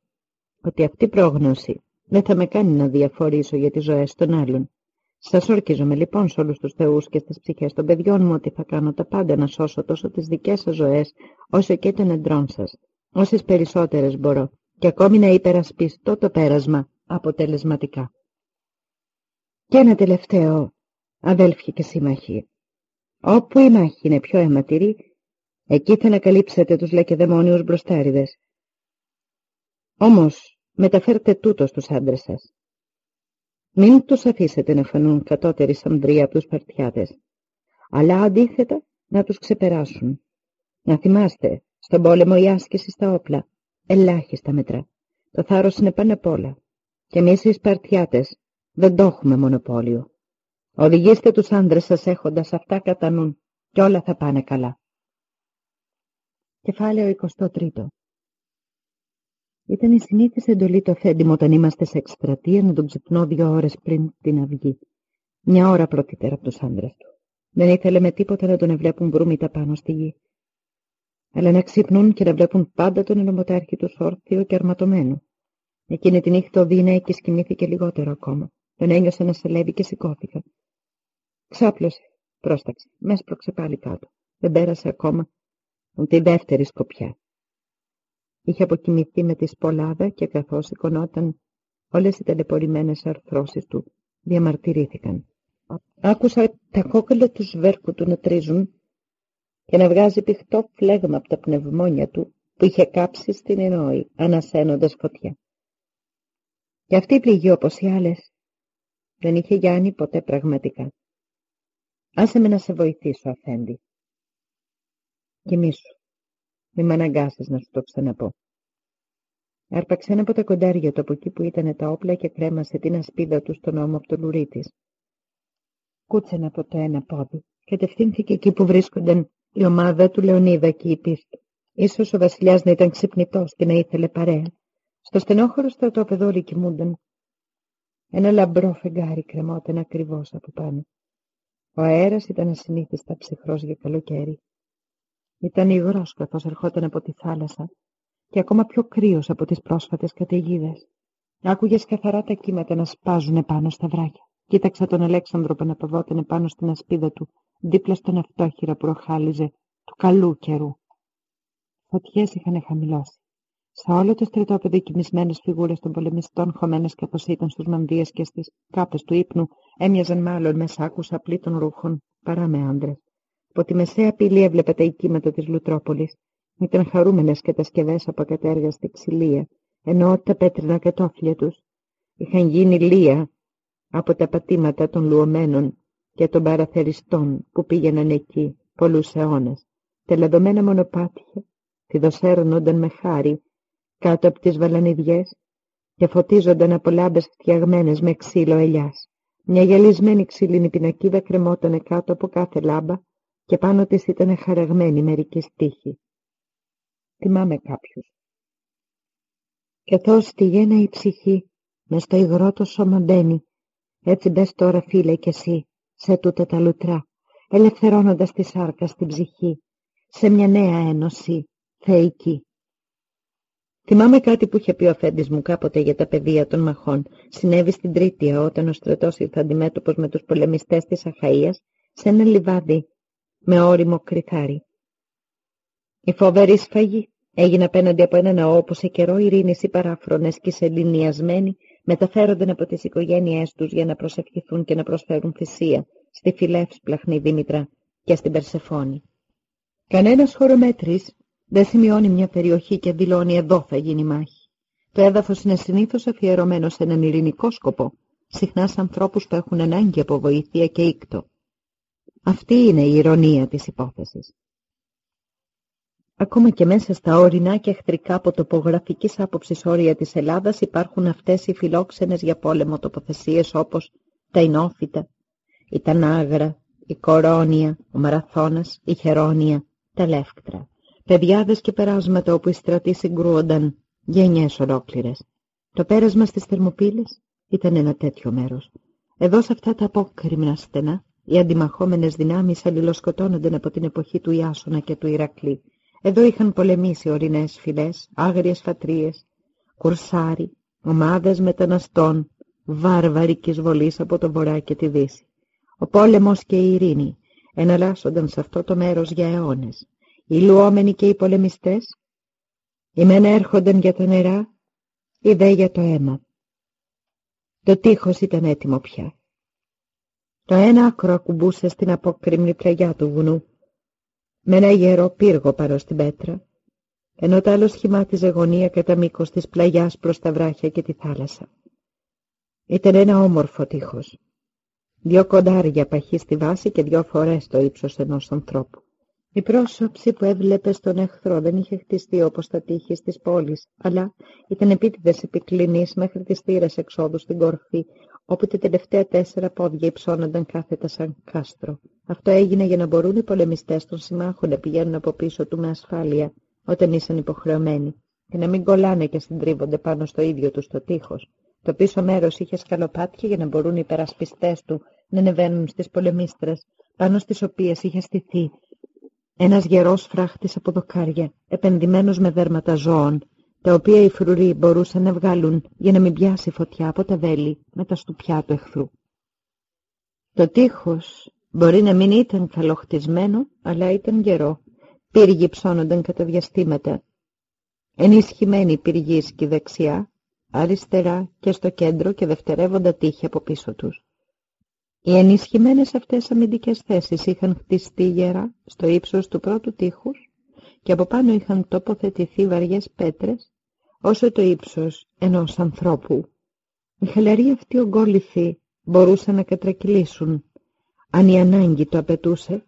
ότι αυτή η πρόγνωση δεν θα με κάνει να διαφορήσω για τις ζωές των άλλων. Σας ορκίζομαι λοιπόν σε όλους τους θεούς και στις ψυχές των παιδιών μου ότι θα κάνω τα πάντα να σώσω τόσο τις δικές σας ζωές όσο και των εντρών σας, όσες περισσότερες μπορώ και ακόμη να υπερασπιστώ το πέρασμα αποτελεσματικά. Και ένα τελευταίο, αδέλφοι και σύμμαχοι. Όπου η μάχη είναι πιο αιματηρή, εκεί θα ανακαλύψετε τους λακεδαιμόνιους μπροστάριδες. Όμως, μεταφέρτε τούτο στους άντρες σας. Μην τους αφήσετε να φανούν κατώτεροι σαμδρία από τους Παρτιάτες, αλλά αντίθετα να τους ξεπεράσουν. Να θυμάστε, στον πόλεμο η άσκηση στα όπλα, ελάχιστα μετρά. Το θάρρος είναι πάνω απ' όλα. Και εμείς οι Σπαρτιάτες δεν το έχουμε μονοπόλιο. Οδηγήστε τους άντρες σας έχοντας αυτά κατά νου και όλα θα πάνε καλά. Κεφάλαιο 23 Ήταν η συνήθις εντολή το αφέντιμο όταν είμαστε σε εκστρατεία να τον ξυπνώ δύο ώρες πριν την αυγή. Μια ώρα πρωτήτερα από τους άντρες του. Δεν ήθελε με τίποτα να τον εβλέπουν βρούμητα πάνω στη γη. Αλλά να ξυπνούν και να βλέπουν πάντα τον ενωμοτάρχη τους όρθιο και αρματωμένο. Εκείνη τη νύχτα ο Δίναικη κοιμήθηκε λιγότερο ακόμα. Τον ένιωσα να σελεύει και σηκώθηκα. Ξάπλωσε, πρόσταξε, με έσπρωξε πάλι κάτω. Δεν πέρασε ακόμα ούτε η δεύτερη σκοπιά. Είχε αποκοιμηθεί με τη σπολάδα και καθώς σηκωνόταν όλες οι ταλαιπωρημένες αρθρώσεις του διαμαρτυρήθηκαν. Άκουσα τα κόκκαλα του σβέρκου του να τρίζουν και να βγάζει πηχτό φλέγμα από τα πνευμόνια του που είχε κάψει στην ενόη ανασένοντας φωτιά. Και αυτή η πληγή όπως οι άλλες δεν είχε Γιάννη ποτέ πραγματικά. Άσε με να σε βοηθήσω, αφέντη. Κοιμήσου. Μη με αναγκάσεις να σου το ξαναπώ. Άρπαξε ένα από τα κοντάρια του από εκεί που ήταν τα όπλα και κρέμασε την ασπίδα του στον ώμο από το λουρί της. Κούτσενε από το ένα πόδι και κατευθύνθηκε εκεί που βρίσκονταν η ομάδα του Λεωνίδα και η πίστη. Ίσως ο βασιλιάς να ήταν ξυπνητός και να ήθελε παρέα. Στο στενόχωρο στρατόπεδο όλοι κοιμούνταν. Ένα λαμπρό φεγγάρι κρεμόταν ακριβώς από πάνω. Ο αέρας ήταν ασυνήθιστα ψυχρός για καλοκαίρι. Ήταν υγρός καθώς ερχόταν από τη θάλασσα και ακόμα πιο κρύος από τις πρόσφατες καταιγίδες. Άκουγες καθαρά τα κύματα να σπάζουν πάνω στα βράχια. Κοίταξα τον Αλέξανδρο που αναπαυόταν πάνω στην ασπίδα του, δίπλα στον αυτόχειρα που ροχάλιζε του καλού καιρού. Φωτιές είχαν χαμηλώσει. Σε όλο το στρατόπεδο οι κοιμισμένες φιγούρες των πολεμιστών χωμένες καθώς ήταν στους μανδύες και στις κάπες του ύπνου έμοιαζαν μάλλον με σάκους απλήτων ρούχων παρά με άντρες. Από τη μεσαία πύλη έβλεπε τα οικήματα της Λουτρόπολης. Ήταν χαρούμενες κατασκευές από κατέργαστη ξυλία, ενώ τα πέτρινα κατόφλια τους είχαν γίνει λία από τα πατήματα των λουωμένων και των παραθεριστών που πήγαιναν εκεί πολλούς αιώνες. Τελεδομένα μονοπάτια φιδοσέρνονταν με χάρη κάτω από τις βαλανιδιές και φωτίζονταν από λάμπες φτιαγμένες με ξύλο ελιάς. Μια γυαλισμένη ξύλινη πινακίδα κρεμότανε κάτω από κάθε λάμπα και πάνω της ήταν χαραγμένη μερική στίχη. Θυμάμαι κάποιους. Καθώς γένα η ψυχή, μες στο υγρό το σώμα μπαίνει, έτσι μπες τώρα φίλε κι εσύ, σε τούτα τα λουτρά, ελευθερώνοντας τη σάρκα στην ψυχή, σε μια νέα ένωση, θεϊκή. Θυμάμαι κάτι που είχε πει ο αφέντης μου κάποτε για τα παιδεία των μαχών. Συνέβη στην Τρίτια όταν ο στρατός ήρθε αντιμέτωπος με τους πολεμιστές της Αχαΐας σε ένα λιβάδι με όριμο κρυθάρι. Η φοβερή σφαγή έγινε απέναντι από ένα ναό που σε καιρό ειρήνης οι παράφρονες και σε ελληνιασμένοι μεταφέρονταν από τις οικογένειές τους για να προσευχηθούν και να προσφέρουν θυσία στη φιλεύσπλαχνη Δήμητρα και στην Περσεφόνη. Κανένας χωρομέτρης δεν σημειώνει μια περιοχή και δηλώνει εδώ θα γίνει μάχη. Το έδαφος είναι συνήθως αφιερωμένο σε έναν ειρηνικό σκοπό, συχνά σε ανθρώπους που έχουν ανάγκη από βοήθεια και ήκτο. Αυτή είναι η ηρωνία της υπόθεσης. Ακόμα και μέσα στα ορεινά και εχθρικά από τοπογραφικής άποψης όρια της Ελλάδας υπάρχουν αυτές οι φιλόξενες για πόλεμο τοποθεσίες όπως τα Ινόφυτα, η Τανάγρα, η Κορώνια, ο Μαραθώνας, η Χερόνια, τα Λεύκτρα παιδιάδες και περάσματα όπου οι στρατοί συγκρούονταν γενιές ολόκληρες. Το πέρασμα στις Θερμοπύλες ήταν ένα τέτοιο μέρος. Εδώ σε αυτά τα απόκριμνα στενά, οι αντιμαχόμενες δυνάμεις αλληλοσκοτώνονταν από την εποχή του Ιάσονα και του Ηρακλή. Εδώ είχαν πολεμήσει ορεινές φυλές, άγριες φατρίες, κουρσάρι, ομάδες μεταναστών, βάρβαροι και εισβολής από το βορρά και τη δύση. Ο πόλεμος και η ειρήνη εναλλάσσονταν σε αυτό το μέρος για αιώνες οι λουόμενοι και οι πολεμιστές, οι μεν έρχονταν για τα νερά, οι δε για το αίμα. Το τείχος ήταν έτοιμο πια. Το ένα άκρο ακουμπούσε στην απόκριμνη πλαγιά του βουνού, με ένα γερό πύργο πάνω στην πέτρα, ενώ το άλλος σχημάτιζε γωνία κατά μήκος της πλαγιάς προς τα βράχια και τη θάλασσα. Ήταν ένα όμορφο τείχος. Δυο κοντάρια παχύ στη βάση και δυο φορές το ύψος ενός ανθρώπου. Η πρόσωψη που έβλεπε στον εχθρό δεν είχε χτιστεί όπως τα τείχη της πόλης, αλλά ήταν επίτηδες επικλινής μέχρι τις θύρες εξόδου στην κορφή, όπου τα τελευταία τέσσερα πόδια υψώνονταν κάθετα σαν κάστρο. Αυτό έγινε για να μπορούν οι πολεμιστές των συμμάχων να πηγαίνουν από πίσω του με ασφάλεια, όταν ήσαν υποχρεωμένοι, και να μην κολλάνε και συντρίβονται πάνω στο ίδιο τους το τείχος. Το πίσω μέρος είχε σκαλοπάτια για να μπορούν οι υπερασπιστές του να ανεβαίνουν στις πολεμίστρες, πάνω στις οποίες είχε στηθεί ένας γερός φράχτης από δοκάρια, επενδυμένος με δέρματα ζώων, τα οποία οι φρουροί μπορούσαν να βγάλουν για να μην πιάσει φωτιά από τα βέλη με τα στουπιά του εχθρού. Το τείχος μπορεί να μην ήταν καλοχτισμένο, αλλά ήταν γερό. Πύργοι ψώνονταν κατά διαστήματα. Ενισχυμένοι πύργοι και δεξιά, αριστερά και στο κέντρο και δευτερεύοντα τείχη από πίσω τους. Οι ενισχυμένες αυτές αμυντικές θέσεις είχαν χτιστεί γερά στο ύψος του πρώτου τείχους και από πάνω είχαν τοποθετηθεί βαριές πέτρες όσο το ύψος ενός ανθρώπου. Οι χαλαροί αυτοί ογκόληθοι μπορούσαν να κατρακυλήσουν, αν η ανάγκη το απαιτούσε,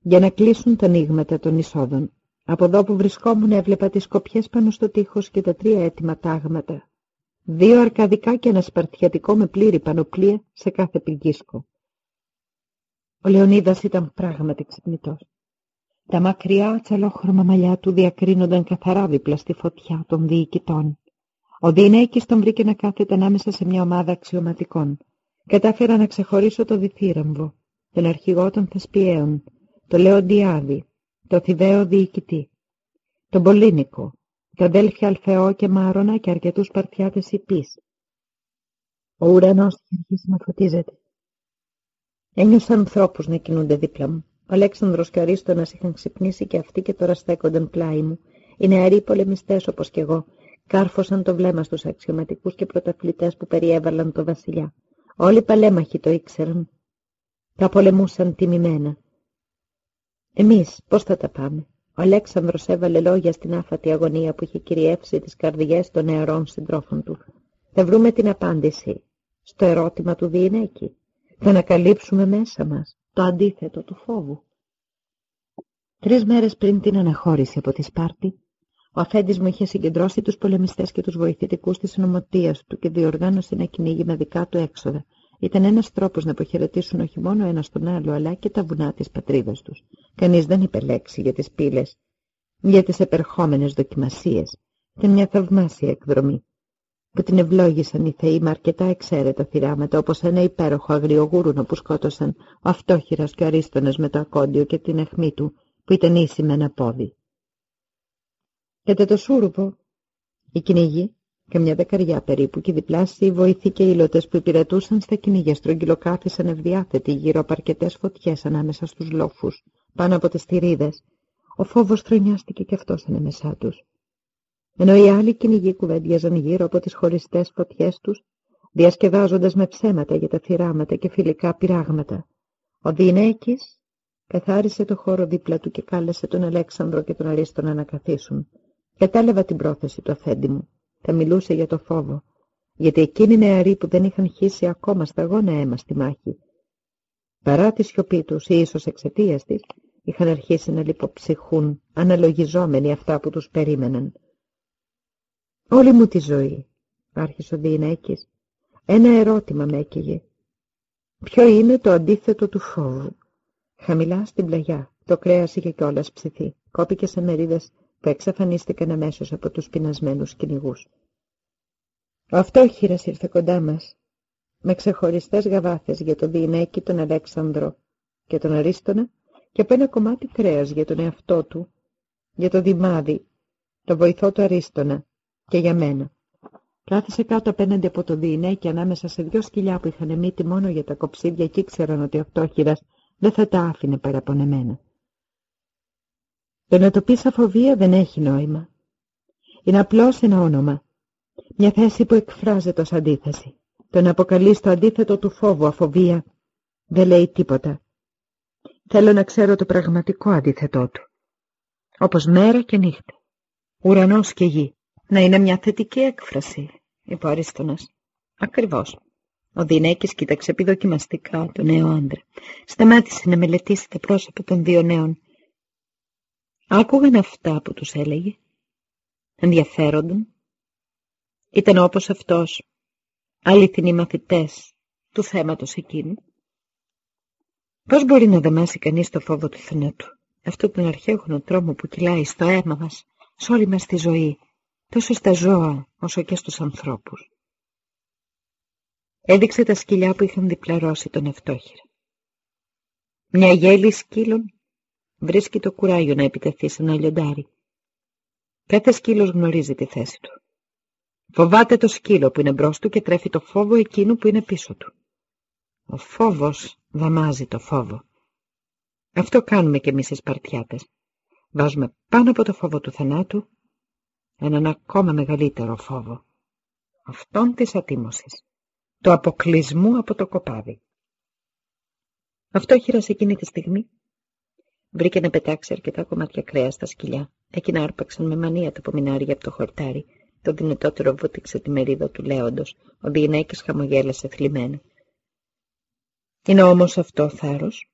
για να κλείσουν τα ανοίγματα των εισόδων. Από εδώ που βρισκόμουν έβλεπα τις κοπιές πάνω στο τείχος και τα τρία έτοιμα τάγματα. Δύο αρκαδικά και ένα σπαρτιατικό με πλήρη πανοπλία σε κάθε πηγίσκο. Ο Λεωνίδας ήταν πράγματι ξυπνητός. Τα μακριά τσαλόχρωμα μαλλιά του διακρίνονταν καθαρά δίπλα στη φωτιά των διοικητών. Ο Διηνέκης τον βρήκε να κάθεται ανάμεσα σε μια ομάδα αξιωματικών. Κατάφερα να ξεχωρίσω το Διθύραμβο, τον αρχηγό των Θεσπιαίων, το Λεοντιάδη, το Θηβαίο Διοικητή, τον Πολύνικο, τα αδέλφια Αλφεό και Μάρονα και αρκετούς παρτιάτες υπείς. Ο ουρανός είχε αρχίσει να φωτίζεται. Ένιωσα ανθρώπους να κινούνται δίπλα μου. Ο Αλέξανδρος και ο Αρίστονας είχαν ξυπνήσει και αυτοί και τώρα στέκονταν πλάι μου. Οι νεαροί πολεμιστές όπως κι εγώ κάρφωσαν το βλέμμα στους αξιωματικούς και πρωταθλητές που περιέβαλαν το βασιλιά. Όλοι οι παλέμαχοι το ήξεραν. Τα πολεμούσαν τιμημένα. Εμείς πώς θα τα πάμε; Ο Αλέξανδρος έβαλε λόγια στην άφατη αγωνία που είχε κυριεύσει τις καρδιές των νεαρών συντρόφων του. Θα βρούμε την απάντηση στο ερώτημα του Διηνέκη. Θα ανακαλύψουμε μέσα μας το αντίθετο του φόβου. Τρεις μέρες πριν την αναχώρηση από τη Σπάρτη, ο αφέντης μου είχε συγκεντρώσει τους πολεμιστές και τους βοηθητικούς της νομοτείας του και διοργάνωσε ένα κυνήγι με δικά του έξοδα. Ήταν ένας τρόπος να αποχαιρετήσουν όχι μόνο ένα τον άλλο, αλλά και τα βουνά της πατρίδας τους. Κανείς δεν είπε λέξη για τις πύλες, για τις επερχόμενες δοκιμασίες. Ήταν μια θαυμάσια εκδρομή που την ευλόγησαν οι θεοί με αρκετά εξαίρετα θυράματα, όπως ένα υπέροχο αγριογούρουνο που σκότωσαν ο αυτόχειρας και ο αρίστονας με το ακόντιο και την αιχμή του, που ήταν ίση με ένα πόδι. Κατά το Σούρουπο, οι κυνηγοί, και μια δεκαριά περίπου, και διπλάσιοι βοηθοί και ήλωτες που υπηρετούσαν στα κυνηγιά στρογγυλοκάθησαν ευδιάθετοι γύρω από αρκετές φωτιές ανάμεσα στους λόφους, πάνω από τις θηρίδες. Ο φόβος τρονιάστηκε και αυτός ανάμεσά τους. Ενώ οι άλλοι κυνηγοί κουβέντιαζαν γύρω από τις χωριστές φωτιές τους, διασκεδάζοντας με ψέματα για τα θυράματα και φιλικά πειράγματα. Ο Διηνέκης καθάρισε το χώρο δίπλα του και κάλεσε τον Αλέξανδρο και τον Αρίστον να καθίσουν. Κατάλαβα την πρόθεση του αφέντη μου. Θα μιλούσε για το φόβο. Γιατί εκείνοι νεαροί που δεν είχαν χύσει ακόμα σταγόνα αίμα στη μάχη. Παρά τη σιωπή τους ή ίσως εξαιτίας της, είχαν αρχίσει να λιποψυχούν, αναλογιζόμενοι αυτά που τους περίμεναν. Όλη μου τη ζωή, άρχισε ο Διηνέκης, ένα ερώτημα με έκαιγε. Ποιο είναι το αντίθετο του φόβου; Χαμηλά στην πλαγιά, το κρέας είχε κιόλας ψηθεί. Κόπηκε σε μερίδες που εξαφανίστηκαν αμέσως από τους πεινασμένους κυνηγούς. Ο αυτόχειρας ήρθε κοντά μας, με ξεχωριστές γαβάθες για τον Διηνέκη, τον Αλέξανδρο και τον Αρίστονα και από ένα κομμάτι κρέας για τον εαυτό του, για το Δημάδι, τον βοηθό του Αρίστονα και για μένα. Κάθισε κάτω απέναντι από το Διηνέκη ανάμεσα σε δυο σκυλιά που είχαν μύτη μόνο για τα κοψίδια και ήξεραν ότι ο αυτόχειρας δεν θα τα άφηνε παραπονεμένα. Το να το πεις αφοβία δεν έχει νόημα. Είναι απλώς ένα όνομα. Μια θέση που εκφράζεται ως αντίθεση. Το να αποκαλείς το αντίθετο του φόβου αφοβία δεν λέει τίποτα. Θέλω να ξέρω το πραγματικό αντίθετό του. Όπως μέρα και νύχτα. Ουρανός και γη. Να είναι μια θετική έκφραση, είπε ο Αρίστονας. Ακριβώς. Ο Δινέκης κοίταξε επιδοκιμαστικά τον νέο άντρα. Σταμάτησε να μελετήσει τα πρόσωπα των δύο νέων Άκουγαν αυτά που τους έλεγε. Ενδιαφέρονταν. Ήταν όπως αυτός, αληθινοί μαθητές του θέματος εκείνου. Πώς μπορεί να δεμάσει κανείς το φόβο του θανάτου, αυτό τον αρχαίουνο τρόμο που κυλάει στο αίμα μας, σε όλη μας τη ζωή, τόσο στα ζώα όσο και στους ανθρώπους. Έδειξε τα σκυλιά που είχαν διπλαρώσει τον ευτόχειρα. Μια γέλη σκύλων βρίσκει το κουράγιο να επιτεθεί σε ένα λιοντάρι. Κάθε σκύλος γνωρίζει τη θέση του. Φοβάται το σκύλο που είναι μπρος του και τρέφει το φόβο εκείνου που είναι πίσω του. Ο φόβος δαμάζει το φόβο. Αυτό κάνουμε κι εμείς οι Σπαρτιάτες. Βάζουμε πάνω από το φόβο του θανάτου έναν ακόμα μεγαλύτερο φόβο. Αυτόν της ατίμωσης. Το αποκλεισμού από το κοπάδι. Αυτό χειρός εκείνη τη στιγμή Βρήκε να πετάξει αρκετά κομμάτια κρέας στα σκυλιά. Εκείνα άρπαξαν με μανία τα πομινάρια από το χορτάρι. Το δυνατότερο βούτυξε τη μερίδα του λέοντος. Ο Διενέκης χαμογέλασε θλιμμένα. Είναι όμως αυτό θάρρος;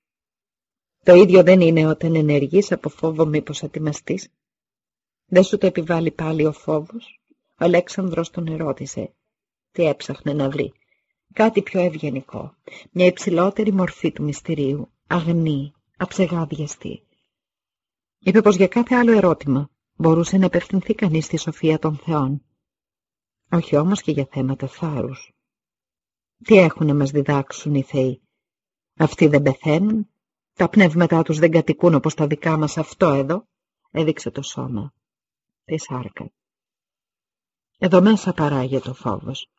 Το ίδιο δεν είναι όταν ενεργείς από φόβο μήπως ατιμαστείς; Δεν σου το επιβάλλει πάλι ο φόβος; Ο Αλέξανδρος τον ερώτησε. Τι έψαχνε να βρει; Κάτι πιο ευγενικό. Μια υψηλότερη μορφή του μυστηρίου. Αγνή, αψεγάδιαστη. Είπε πως για κάθε άλλο ερώτημα μπορούσε να επευθυνθεί κανείς στη σοφία των θεών. Όχι όμως και για θέματα θάρρους. Τι έχουν να μας διδάξουν οι θεοί; Αυτοί δεν πεθαίνουν, τα πνεύματά τους δεν κατοικούν όπως τα δικά μας αυτό εδώ, έδειξε το σώμα. Τη σάρκα. Εδώ μέσα παράγεται ο φόβος.